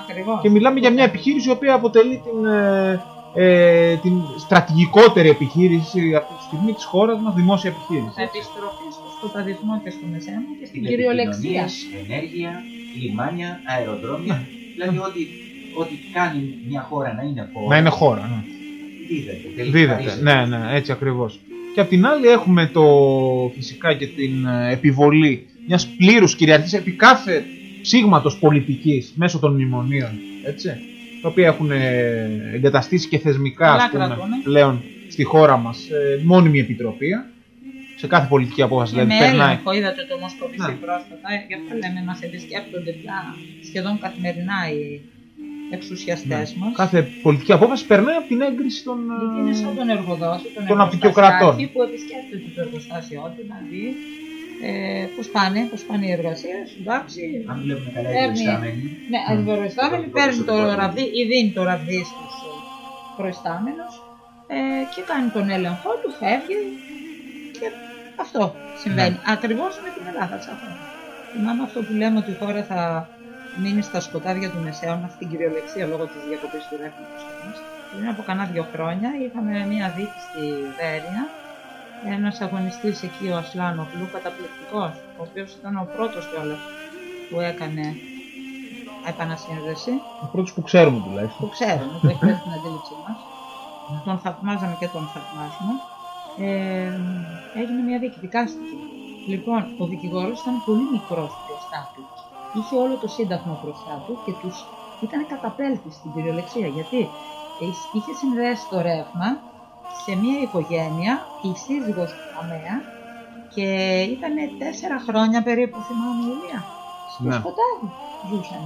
Ακριβώς. και μιλάμε για μια επιχείρηση η οποία αποτελεί την, ε, ε, την στρατηγικότερη επιχείρηση αυτή τη στιγμή της χώρας μας, δημόσια επιχείρηση. Επιστροφή στο σκοταδισμό και στο μεσαίωνα και στην Στην κυριολεξία. ενέργεια, λιμάνια, αεροδρόμια. Δηλαδή ό,τι, ό,τι κάνει μια χώρα να είναι χώρα. Να είναι χώρα. Ναι. Δίδεται. τελικά Δίδεται. χαρίζεται. Ναι, ναι, έτσι ακριβώς. Και απ' την άλλη έχουμε το φυσικά και την ε, επιβολή μιας πλήρους κυριαρχίας επί κάθε ψήγματος πολιτικής μέσω των μνημονίων, έτσι, τα οποία έχουν ε, εγκαταστήσει και θεσμικά Καλά ας πούμε, κρατούνε. πλέον στη χώρα μας ε, μόνιμη επιτροπή. Σε κάθε πολιτική απόφαση Και δηλαδή με περνάει. έλεγχο, είδατε το Μοσκοβισή Ναι. πρόσφατα, γι' αυτό λέμε μας επισκέπτονται πια σχεδόν καθημερινά οι εξουσιαστές Ναι. μας. Κάθε πολιτική απόφαση περνάει από την έγκριση των. ε, Γιατί είναι σαν τον εργοδότη, τον, των απεικιοκρατών. εργοστασιάρχη που επισκέπτεται το εργοστάσιό του να δει ε, πώς πάνε, πώς πάνε οι εργασίες, εντάξει. Αν βλέπουμε καλά οι Παίρνει- προϊστάμενοι, Ναι, Mm. οι προϊστάμενοι Το παίρνουν το προσωπικό ραβδί ή δίνει το ραβδί στους ε, προϊστάμενους ε, και κάνει τον έλεγχό του, φεύγει και αυτό συμβαίνει. Ναι. Ακριβώς με την Ελλάδα τσαφώ. Θυμάμαι αυτό που λέμε ότι η χώρα θα μείνει στα σκοτάδια του Μεσαίωνα, στην κυριολεξία λόγω της διακοπής του ρεύματος μας. Πριν από κανένα δύο χρόνια είχαμε μία δίκη στη Βέρεια ένας αγωνιστής εκεί ο Ασλάνογλου, καταπληκτικός, ο οποίος ήταν ο πρώτος κιόλας που έκανε επανασύνδεση, Ο πρώτος που ξέρουμε τουλάχιστον. που ξέρουμε, που έχει στην αντίληψή μας, τον θαυμάζαμε και τον θαυμάζουμε, ε, έγινε μια δίκη, δικάστηκε. Λοιπόν, ο δικηγόρος ήταν πολύ μικρός μπροστά του. Είχε όλο το σύνταγμα μπροστά του και τους ήταν καταπέλτης στην κυριολεξία. Γιατί ε, είχε συνδέσει το ρεύμα σε μια οικογένεια, η σύζυγος του Αμαία, και ήταν τέσσερα χρόνια περίπου, θυμάμαι Ηλία. Στο Ναι. σκοτάδι ζούσαν.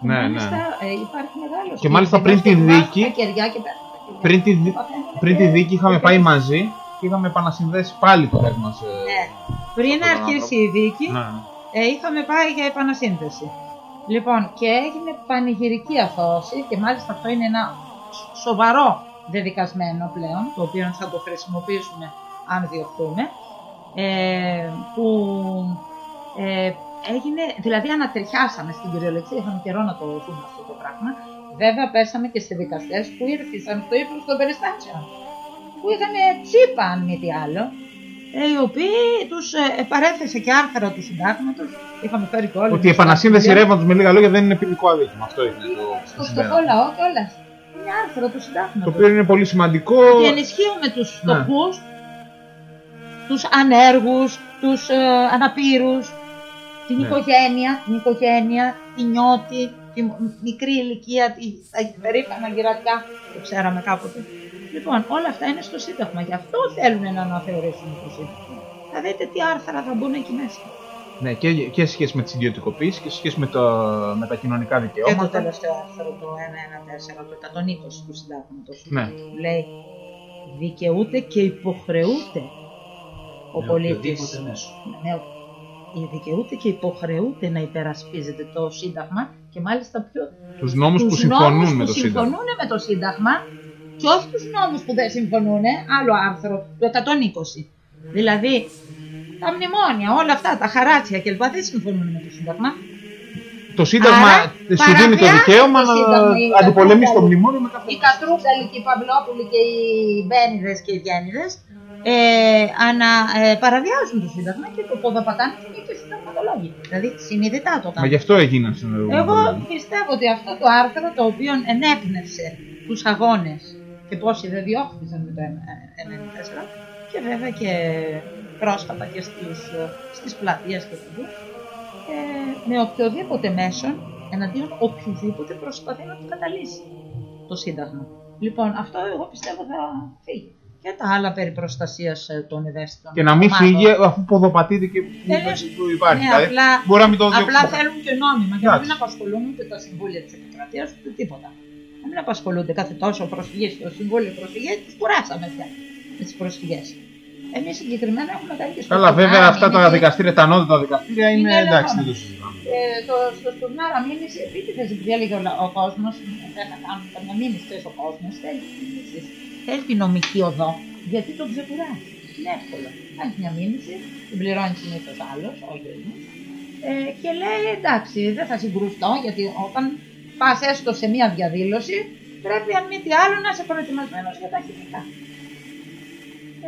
Ναι, μάλιστα, ναι. ε, υπάρχει μεγάλος Και μάλιστα πριν τη δίκη- Τα κεριά και πέφτουν τα κεριά. Πριν τη, δι- Παθαίνουν πριν τη και- δίκη είχαμε πάει μαζί και είχαμε επανασυνδέσει πάλι το ρεύμα σε. Ναι. Πριν αυτόν τον αρχίσει άνθρωπο. η δίκη, Ναι. ε, είχαμε πάει για επανασύνθεση. Λοιπόν, και έγινε πανηγυρική αθώωση και μάλιστα αυτό είναι ένα σ- σοβαρό δεδικασμένο πλέον, το οποίο θα το χρησιμοποιήσουμε αν διωχθούμε, ε, που ε, έγινε, δηλαδή ανατριχιάσαμε στην κυριολεξία, είχαμε καιρό να το δούμε αυτό το πράγμα. Βέβαια πέσαμε και σε δικαστές που ήρθαν στο ύψος των περιστάσεων, που είχαν τσίπα αν μη τι άλλο, ε, οι οποίοι τους ε, παρέθεσε και άρθρα του συντάγματος, είχαμε φέρει και όλοι. Ότι η τους επανασύνδεση στα ρεύματος με λίγα λόγια δεν είναι ποινικό αδίκημα. Αυτό είναι το, το στο φτωχό συμπέρασμα. λαό κιόλας. Είναι άρθρο του Το συντάγματος. οποίο είναι πολύ σημαντικό. ότι ενισχύουμε τους Ναι. φτωχούς, τους ανέργους, τους ε, αναπήρους, την Ναι. οικογένεια, την οικογένεια, τη νιώτη, τη μ- μικρή ηλικία, τη, τα περήφανα γυρατιά, το ξέραμε κάποτε. Λοιπόν, όλα αυτά είναι στο Σύνταγμα, γι' αυτό θέλουν να αναθεωρήσουν το Σύνταγμα. Θα δείτε τι άρθρα θα μπουν εκεί μέσα. Ναι, και, και σε σχέση με τις ιδιωτικοποίησεις και σε σχέση με, το, με τα κοινωνικά Και το δικαιώματα. τελευταίο άρθρο, το 114, το 120 του Συντάγματος, Ναι. λέει δικαιούται και υποχρεούται ο Με πολίτης οποιοδήποτε μέσο. ναι, δικαιούται και υποχρεούται να υπερασπίζεται το Σύνταγμα και μάλιστα πιο Τους νόμους που τους συμφωνούν νόμους με που το Σύνταγμα. συμφωνούν με το Σύνταγμα και όχι τους νόμους που δεν συμφωνούν, άλλο άρθρο, το 120. Δηλαδή, τα μνημόνια, όλα αυτά, τα χαράτσια κλπ. δεν συμφωνούν με το Σύνταγμα. Το Σύνταγμα Άρα, σου δίνει το παραβιάζει δικαίωμα το να Σύνταγμα η αντιπολεμήσει το Κατρούγκαλη. μνημόνιο με κάθε Οι Κατρούγκαλοι και οι Παυλόπουλοι και οι Μπένιδες και οι Γέννηδες ε, ανα, ε, παραβιάζουν το Σύνταγμα και το ποδοπατάνε και οι συνταγματολόγοι. Δηλαδή, συνειδητά το Μα κάνουν. γι' αυτό έγιναν στην Εγώ πιστεύω ότι αυτό το άρθρο το οποίο ενέπνευσε τους αγώνες και πόσοι δεν διώχθησαν με το 1994 και βέβαια και πρόσφατα και στις, στις πλατείες και παντού ε, με οποιοδήποτε μέσον εναντίον οποιοδήποτε προσπαθεί να το καταλύσει το Σύνταγμα. Λοιπόν, αυτό εγώ πιστεύω θα φύγει. Και τα άλλα περί προστασίας ε, των ευαίσθητων Και να μην ομάδων. φύγει αφού ποδοπατείται και που, Τελείως. που υπάρχει. Ναι, δηλαδή, απλά, μπορεί να μην το απλά διώξουμε. θέλουν και νόμιμα και να Εντάξει. μην απασχολούν ούτε τα συμβούλια της Επικρατεία ούτε τίποτα. Να μην απασχολούνται κάθε τόσο προσφυγές στο Συμβούλιο Προσφυγές, τι κουράσαμε πια με τις προσφυγές. Εμείς συγκεκριμένα έχουμε κάνει και στο Καλά, βέβαια Στουρνάρα αυτά τα μήνυση, δικαστήρια, τα ανώτατα δικαστήρια είναι Είναι εντάξει, ελεύθερα. δεν το συζητάμε. ε, το, στο Στουρνάρα μήνυση επίτηδες επειδή έλεγε ο, λα- ο κόσμος, δεν θα κάνουν καμιά μήνυση, ξέρει ο κόσμος, θέλει μήνυση. Θέλει τη νομική οδό, γιατί τον ξεκουράζει. Είναι εύκολο. Κάνει μια μήνυση, την πληρώνει συνήθως άλλος, όχι εμεί. Ε, και λέει εντάξει, δεν θα συγκρουστώ, γιατί όταν πας έστω σε μια διαδήλωση, πρέπει αν μη τι άλλο να είσαι προετοιμασμένος για τα χημικά.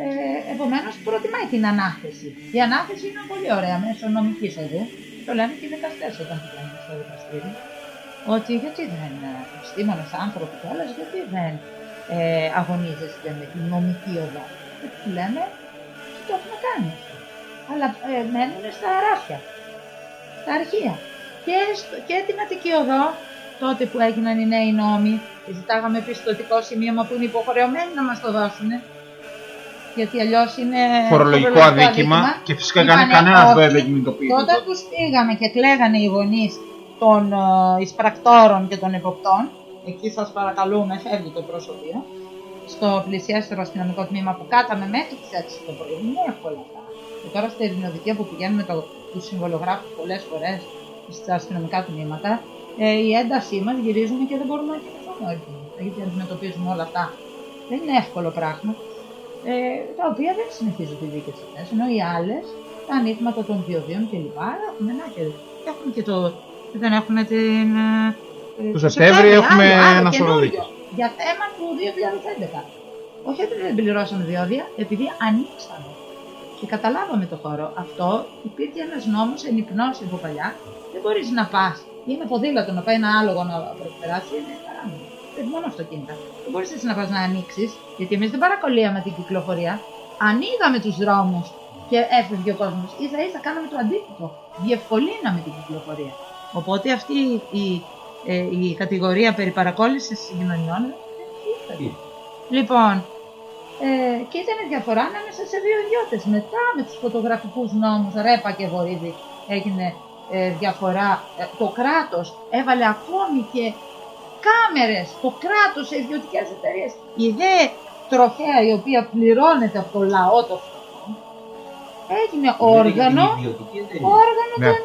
Ε, Επομένως, προτιμάει την ανάθεση. Η ανάθεση είναι πολύ ωραία μέσω νομικής οδού. Το λένε και οι δικαστές όταν πηγαίνουν στο δικαστήριο. Ότι γιατί δεν, επιστήμονες άνθρωποι κιόλα, γιατί δεν ε, αγωνίζεστε με την νομική οδό. Και του λέμε, τι το έχουμε κάνει αυτό. Αλλά ε, μένουν στα ράφια, στα αρχεία. Και, στο, και την Αττική Οδό, τότε που έγιναν οι νέοι νόμοι, και ζητάγαμε πιστοτικό σημείωμα που είναι υποχρεωμένοι να μας το δώσουν. Γιατί αλλιώς είναι Φορολογικό αδίκημα και φυσικά Είπανε κανένα όχι. δεν δεν κινητοποιείται. Και όταν τους πήγαμε και κλαίγανε οι γονείς των ε, εισπρακτόρων και των εποπτών, εκεί σας παρακαλούμε, φεύγει το προσωπείο, στο πλησιέστερο αστυνομικό τμήμα που κάταμε μέχρι τι 6 το πρωί. Είναι εύκολα αυτά. Και τώρα στην ειρηνοδικία που πηγαίνουμε το, τους συμβολογράφους πολλές φορές στα αστυνομικά τμήματα, ε, η έντασή μας γυρίζουμε και δεν μπορούμε να κοιμηθούμε όλοι. Γιατί αντιμετωπίζουμε όλα αυτά. Δεν είναι εύκολο πράγμα. Ε, τα οποία δεν συνεχίζουν τη δίκη αυτέ. Ενώ οι άλλες, τα ανοίγματα των διοδίων κλπ. έχουν ένα και, έχουν και το. Δεν έχουμε την. ε, Το Σεπτέμβρη έχουμε άλλο, άλλο, ένα σωρό καινούριο, δίκες. Για θέμα του 2011. Όχι ότι δεν πληρώσαμε διόδια, επειδή ανοίξαμε. Και καταλάβαμε το χώρο. Αυτό υπήρχε ένας νόμος ενυπνώσει από παλιά. Δεν μπορείς να πας. Είναι ποδήλατο να πάει ένα άλογο να προσπεράσει. Είναι παράνομο. Δεν μόνο αυτοκίνητα. Δεν μπορείς έτσι να πα να ανοίξεις, γιατί εμείς δεν παρακολύαμε την κυκλοφορία. Ανοίγαμε τους δρόμους και έφευγε ο κόσμος. σα ίσα κάναμε το αντίθετο. Διευκολύναμε την κυκλοφορία. Οπότε αυτή η, ε, η κατηγορία περί παρακόλλησης συγκοινωνιών δεν υφίσταται. Λοιπόν, ε, και ήταν διαφορά ανάμεσα σε δύο ιδιώτες. Μετά με τους φωτογραφικούς νόμους, Ρέπα και Βορύδη, έγινε ε, διαφορά. Ε, το κράτος έβαλε ακόμη και κάμερες, το κράτος σε ιδιωτικές εταιρείες. Η δε τροχέα η οποία πληρώνεται από το λαό το φτωχό, έγινε όργανο Ιδιωτική εταιρεία. όργανο Ναι. των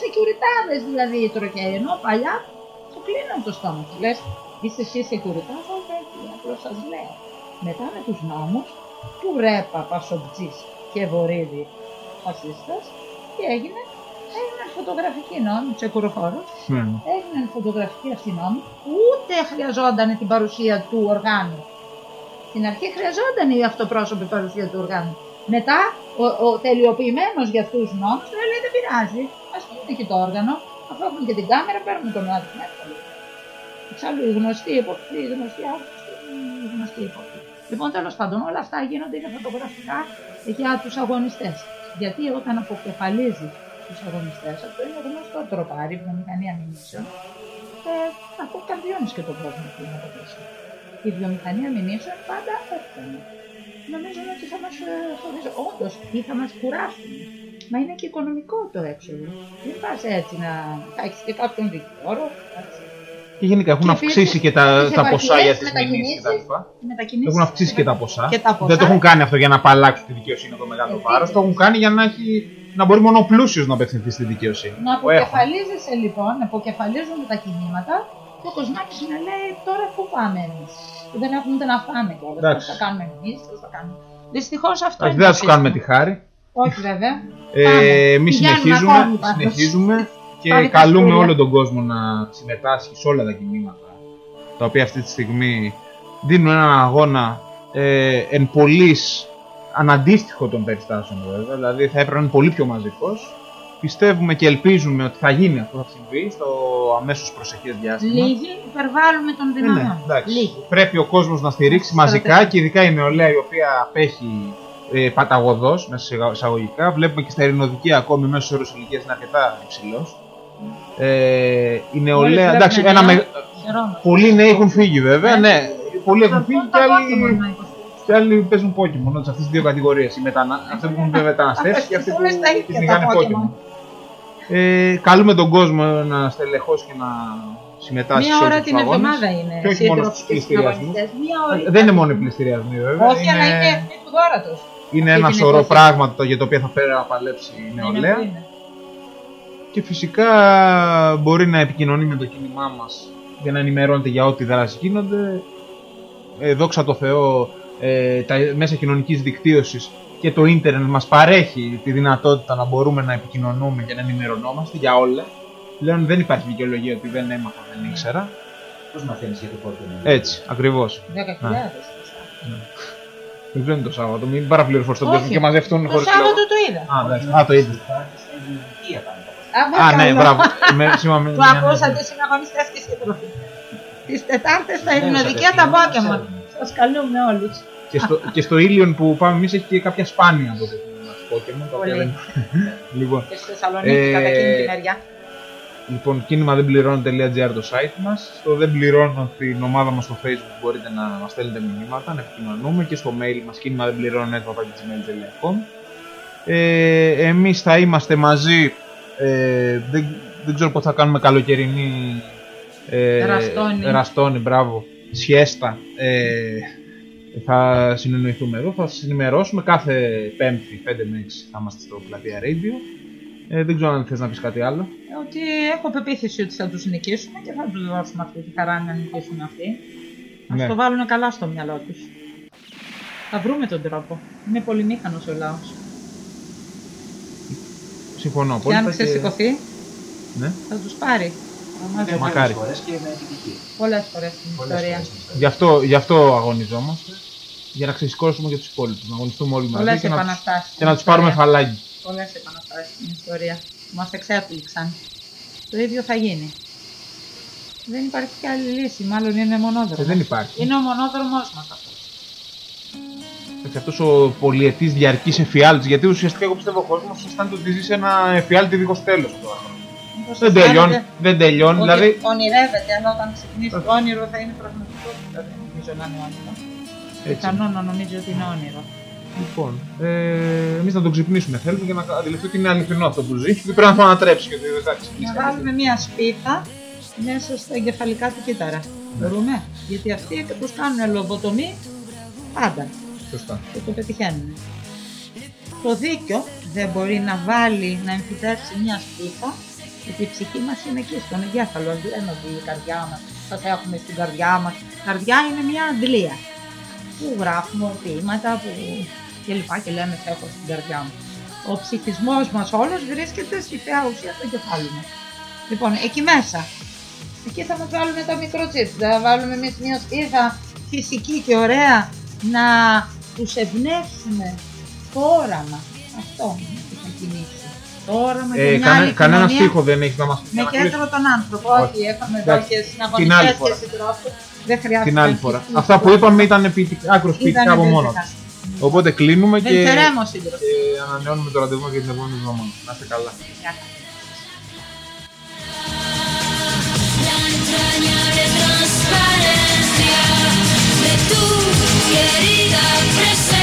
σεκιουριτάδες δηλαδή οι τροχαίοι. Ενώ παλιά του κλείναν το στόμα. Τους λες, είστε εσύ σεκιουριτάς, όχι έτσι, απλώς σας λέω. Μετά με τους νόμους του Ρέπα, Πασομπτζής και Βορύδη φασίστας και έγινε, έγιναν φωτογραφικοί νόμοι, τσεκουροφόρος, Ναι. έγιναν φωτογραφικοί αυτοί νόμοι, ούτε χρειαζόταν την παρουσία του οργάνου. Στην αρχή χρειαζόταν η αυτοπρόσωπη παρουσία του οργάνου. Μετά, ο, ο τελειοποιημένος για αυτούς του νόμους λέει δεν πειράζει. Α πούμε και το όργανο, αφού έχουμε και την κάμερα, παίρνουμε τον άδικο. εύκολο. Εξάλλου η γνωστή εποχή, η γνωστή Αύγουστο, η γνωστή εποχή. Λοιπόν, τέλος πάντων, όλα αυτά γίνονται είναι φωτογραφικά για τους αγωνιστές. Γιατί όταν αποκεφαλίζει τους αγωνιστές, αυτό είναι γνωστό τροπάρι, βιομηχανία μηνύσεων, ε, αποκαρδιώνει και τον κόσμο που είναι από πίσω. Η βιομηχανία μηνύσεων πάντα έφτανε. Νομίζω ότι θα μας χωρίσει. Όντως, ή θα μας κουράσουν. Μα είναι και οικονομικό το έξοδο. Δεν πας έτσι να θα έχεις και κάποιον δικηγόρο. εντάξει. Και γενικά έχουν Και αυξήσει επίσης, και τα, τις τα ποσά για επαρχιές, τι μηνύσει μετακινήσεις, κτλ. οι μετακινήσεις Έχουν αυξήσει και τα ποσά. Και τα ποσά. Δεν το έχουν κάνει αυτό για να απαλλάξουν τη δικαιοσύνη από το μεγάλο Επίσης. βάρος. Το έχουν κάνει για να, έχει, να μπορεί μόνο ο πλούσιος να απευθυνθεί στη δικαιοσύνη. Να Ο έχω. αποκεφαλίζεσαι λοιπόν, να αποκεφαλίζονται τα κινήματα και ο Κοσμάκης να λέει τώρα πού πάμε εμείς; Που δεν έχουμε ούτε να φάμε κιόλας. Εντάξει. Πώς θα κάνουμε εμείς, πώς θα κάνουμε. Δυστυχώς αυτό Εντάξει, είναι δεν το θα του κάνουμε τη σύστημα. χάρη. Όχι βέβαια. Ε, Πάμε. Εμείς Πηγαίνουμε συνεχίζουμε, ακόμη πάντως. συνεχίζουμε και Πάμε τα καλούμε σχόλια. όλο τον κόσμο να συμμετάσχει σε όλα τα κινήματα τα οποία αυτή τη στιγμή δίνουν έναν αγώνα ε, εν πολλής αναντίστοιχο των περιστάσεων βέβαια, δηλαδή θα έπρεπε να είναι πολύ πιο μαζικός. Πιστεύουμε και ελπίζουμε ότι θα γίνει αυτό θα συμβεί στο αμέσως προσεχές διάστημα. Λίγοι υπερβάλλουμε των Ε, ναι, δυναμών. εντάξει. Λίγοι. Πρέπει ο κόσμος να στηρίξει Στρατεύει. μαζικά και ειδικά η νεολαία η οποία απέχει ε, παταγωδός μέσα σε εισαγωγικά. Βλέπουμε και στα ειρηνοδικεία ακόμη μέσως όρος ηλικίας είναι αρκετά υψηλός. Ε, η Μόλις νεολαία, εντάξει, βλέπουμε ένα νέο, με... χαιρόμαστε. πολλοί νέοι έχουν φύγει βέβαια, Ε, ναι. Πολλοί έχουν Αυτό φύγει το και Pokemon άλλοι, να υποστηρίξουμε. Και άλλοι παίζουν Pokemon σε αυτές τις δύο κατηγορίες. Οι μετανα... αυτοί που έχουν μεταναστεύσει και αυτοί που Όλες τα ίδια τα κυνηγάνε Pokemon. Pokemon. Ε, καλούμε τον κόσμο να στελεχώσει και να συμμετάσχει Μία σε ώρα όλους τους την αγώνες. εβδομάδα είναι. Και όχι μόνο σύντροφοι στους και πληστηριασμούς. συναγωνιστές. Μία ώρα. Δεν είναι μόνο οι πληστηριασμοί βέβαια. Όχι, αλλά είναι ευθύ του δόρατο. είναι αυτή ένα την σωρό εποχή. πράγματα για τα οποία θα πέρα να παλέψει η νεολαία. Και φυσικά μπορεί να επικοινωνεί με το κίνημά μας για να ενημερώνεται για ό,τι δράσεις γίνονται. Ε, δόξα τω Θεώ, ε, τα μέσα κοινωνικής δικτύωσης και το ίντερνετ μας παρέχει τη δυνατότητα να μπορούμε να επικοινωνούμε και να ενημερωνόμαστε για όλα. Πλέον δεν υπάρχει δικαιολογία ότι δεν έμαθα, δεν ήξερα. Πώς μαθαίνεις για το Pokemon. Έτσι, ακριβώς. 10.000. Δεν είναι το Σάββατο, μην παραπληροφορείς τον Όχι. κόσμο και μαζευτούν Το χωρίς λόγο. Σάββατο το είδα. Α, εντάξει. Α, το είδες. Στην ηλικία πάνε τα Α, παιδιά. Α, ναι, καλό. μπράβο. Με, συγγνώμη, Το ναι, ναι, ναι. ακούσατε συναγωνιστές και σύντροφοι. Τις Τετάρτες στα Ναι, ειρηνοδικεία σας τα ευχαριστώ, Pokemon. ξέρουμε. Σας καλούμε όλους. Και στο, και στο Ήλιον που πάμε εμείς έχει και κάποια σπάνια από το Pokemon. τα οποία Πολύ. δεν- λοιπόν, Και στη Θεσσαλονίκη Ε, κατά εκείνη τη μεριά. λοιπόν, κίνημα δεν πληρώνει.gr το site μας. Στο δεν πληρώνω την ομάδα μας στο facebook μπορείτε να μας στέλνετε μηνύματα, να επικοινωνούμε και στο mail μας κίνημα δεν πληρώνει ε, Εμείς θα είμαστε μαζί, ε, δεν, δεν ξέρω πότε θα κάνουμε καλοκαιρινή ε, Ραστόνι. ραστόνι, μπράβο, σιέστα. Ε, θα συνεννοηθούμε εδώ, θα σας ενημερώσουμε κάθε πέμπτη 5 με 6 θα είμαστε στο πλατεία Radio. Ε, δεν ξέρω αν θες να πεις κάτι άλλο. Ε, Ότι έχω πεποίθηση ότι θα τους νικήσουμε και θα τους δώσουμε αυτή τη χαρά να νικήσουν αυτοί. Α Ναι. το βάλουν καλά στο μυαλό τους. Θα βρούμε τον τρόπο. Είναι πολυμήχανος ο λαός. Συμφωνώ Και απόλυτα. αν ξεσηκωθεί, Ναι. θα τους πάρει. Πολλές Μακάρι. φορές και με επιτυχία. Πολλές φορές στην Πολλές ιστορία. φορές στην ιστορία. Γι' αυτό, γι' αυτό αγωνιζόμαστε. Για να ξεσηκώσουμε και τους υπόλοιπους. Να αγωνιστούμε όλοι μαζί Πολλές και να, τους- επαναστάσεις. και να τους πάρουμε φαλάκι. Πολλές επαναστάσεις στην ιστορία που μας εξέπληξαν. Το ίδιο θα γίνει. Δεν υπάρχει και άλλη λύση. Μάλλον είναι μονόδρομος. Ε, δεν υπάρχει. Είναι ο μονόδρομο μας αυτός. Αυτός ο πολυετή διαρκής εφιάλτης. Γιατί ουσιαστικά εγώ πιστεύω ο κόσμος αισθάνεται ότι ζεις σε ένα εφιάλτη δίχω τέλος τώρα. Δεν τελειώνει. Δεν τελειώνει. Δηλαδή. Ονειρεύεται, αλλά όταν ξυπνήσει το όνειρο θα είναι πραγματικότητα. Δεν νομίζω να είναι όνειρος. Έτσι. Πιθανό να νομίζει ότι είναι όνειρο. Λοιπόν, ε, εμείς να τον ξυπνήσουμε θέλουμε για να αντιληφθεί ότι είναι αληθινό αυτό που ζει. Δεν πρέπει να το ανατρέψει γιατί δεν θα ξυπνήσει. Να κανείς. βάλουμε μία σπίθα μέσα στα εγκεφαλικά του κύτταρα. Μπορούμε. Γιατί αυτοί τους κάνουν λογοτομή πάντα Σωστά. και το πετυχαίνουν. Το δίκιο δεν μπορεί να βάλει, να εμφυτεύσει μια σπίθα, γιατί η ψυχή μας είναι εκεί, στον εγκέφαλο. Δεν λένε ότι η καρδιά μας, θα τα έχουμε στην καρδιά μας. Η καρδιά είναι μια αντλία που γράφουμε ποίηματα που και λοιπά και λέμε θα έχω στην καρδιά μου. Ο ψυχισμός μας όλος βρίσκεται στη θεά ουσία του εγκεφάλου μας. Λοιπόν, εκεί μέσα. Εκεί θα μας βάλουμε τα μικροτσίπς. Θα βάλουμε εμείς μια σπίθα φυσική και ωραία να τους εμπνεύσουμε το όραμα. Αυτό που θα κινήσει. Το όραμα Ε, και μια κανε, άλλη κανένας κοινωνία στίχο δεν έχει να μας πει. με κέντρο τον άνθρωπο. Όχι, έχουμε εδώ Εντάξει. και Την άλλη συναγωνιστές φορά. και συντρόφους. Δεν χρειάζεται. Την άλλη να φορά. αρχίσει. Αυτά που είπαμε ήταν άκρος ποιητικά από μόνος ποιητικά. του. Οπότε κλείνουμε και, Δεν θερέμω σύντροφος. και ανανεώνουμε το ραντεβού για την επόμενη εβδομάδα. Να είστε καλά. La entrañable transparencia de tu querida presencia,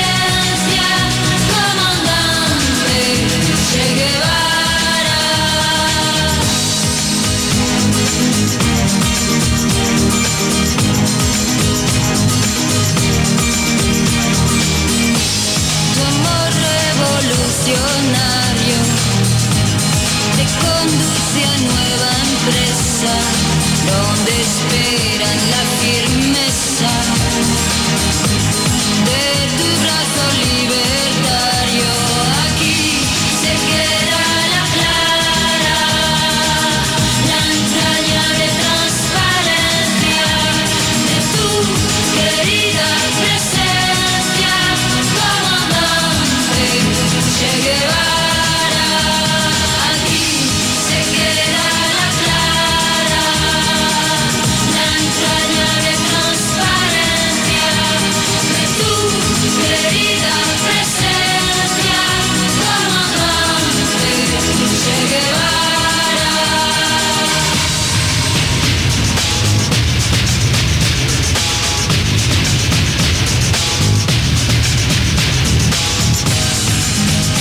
te conduce a nueva empresa donde esperan la firmeza de tu brazo libertario. Aquí se queda.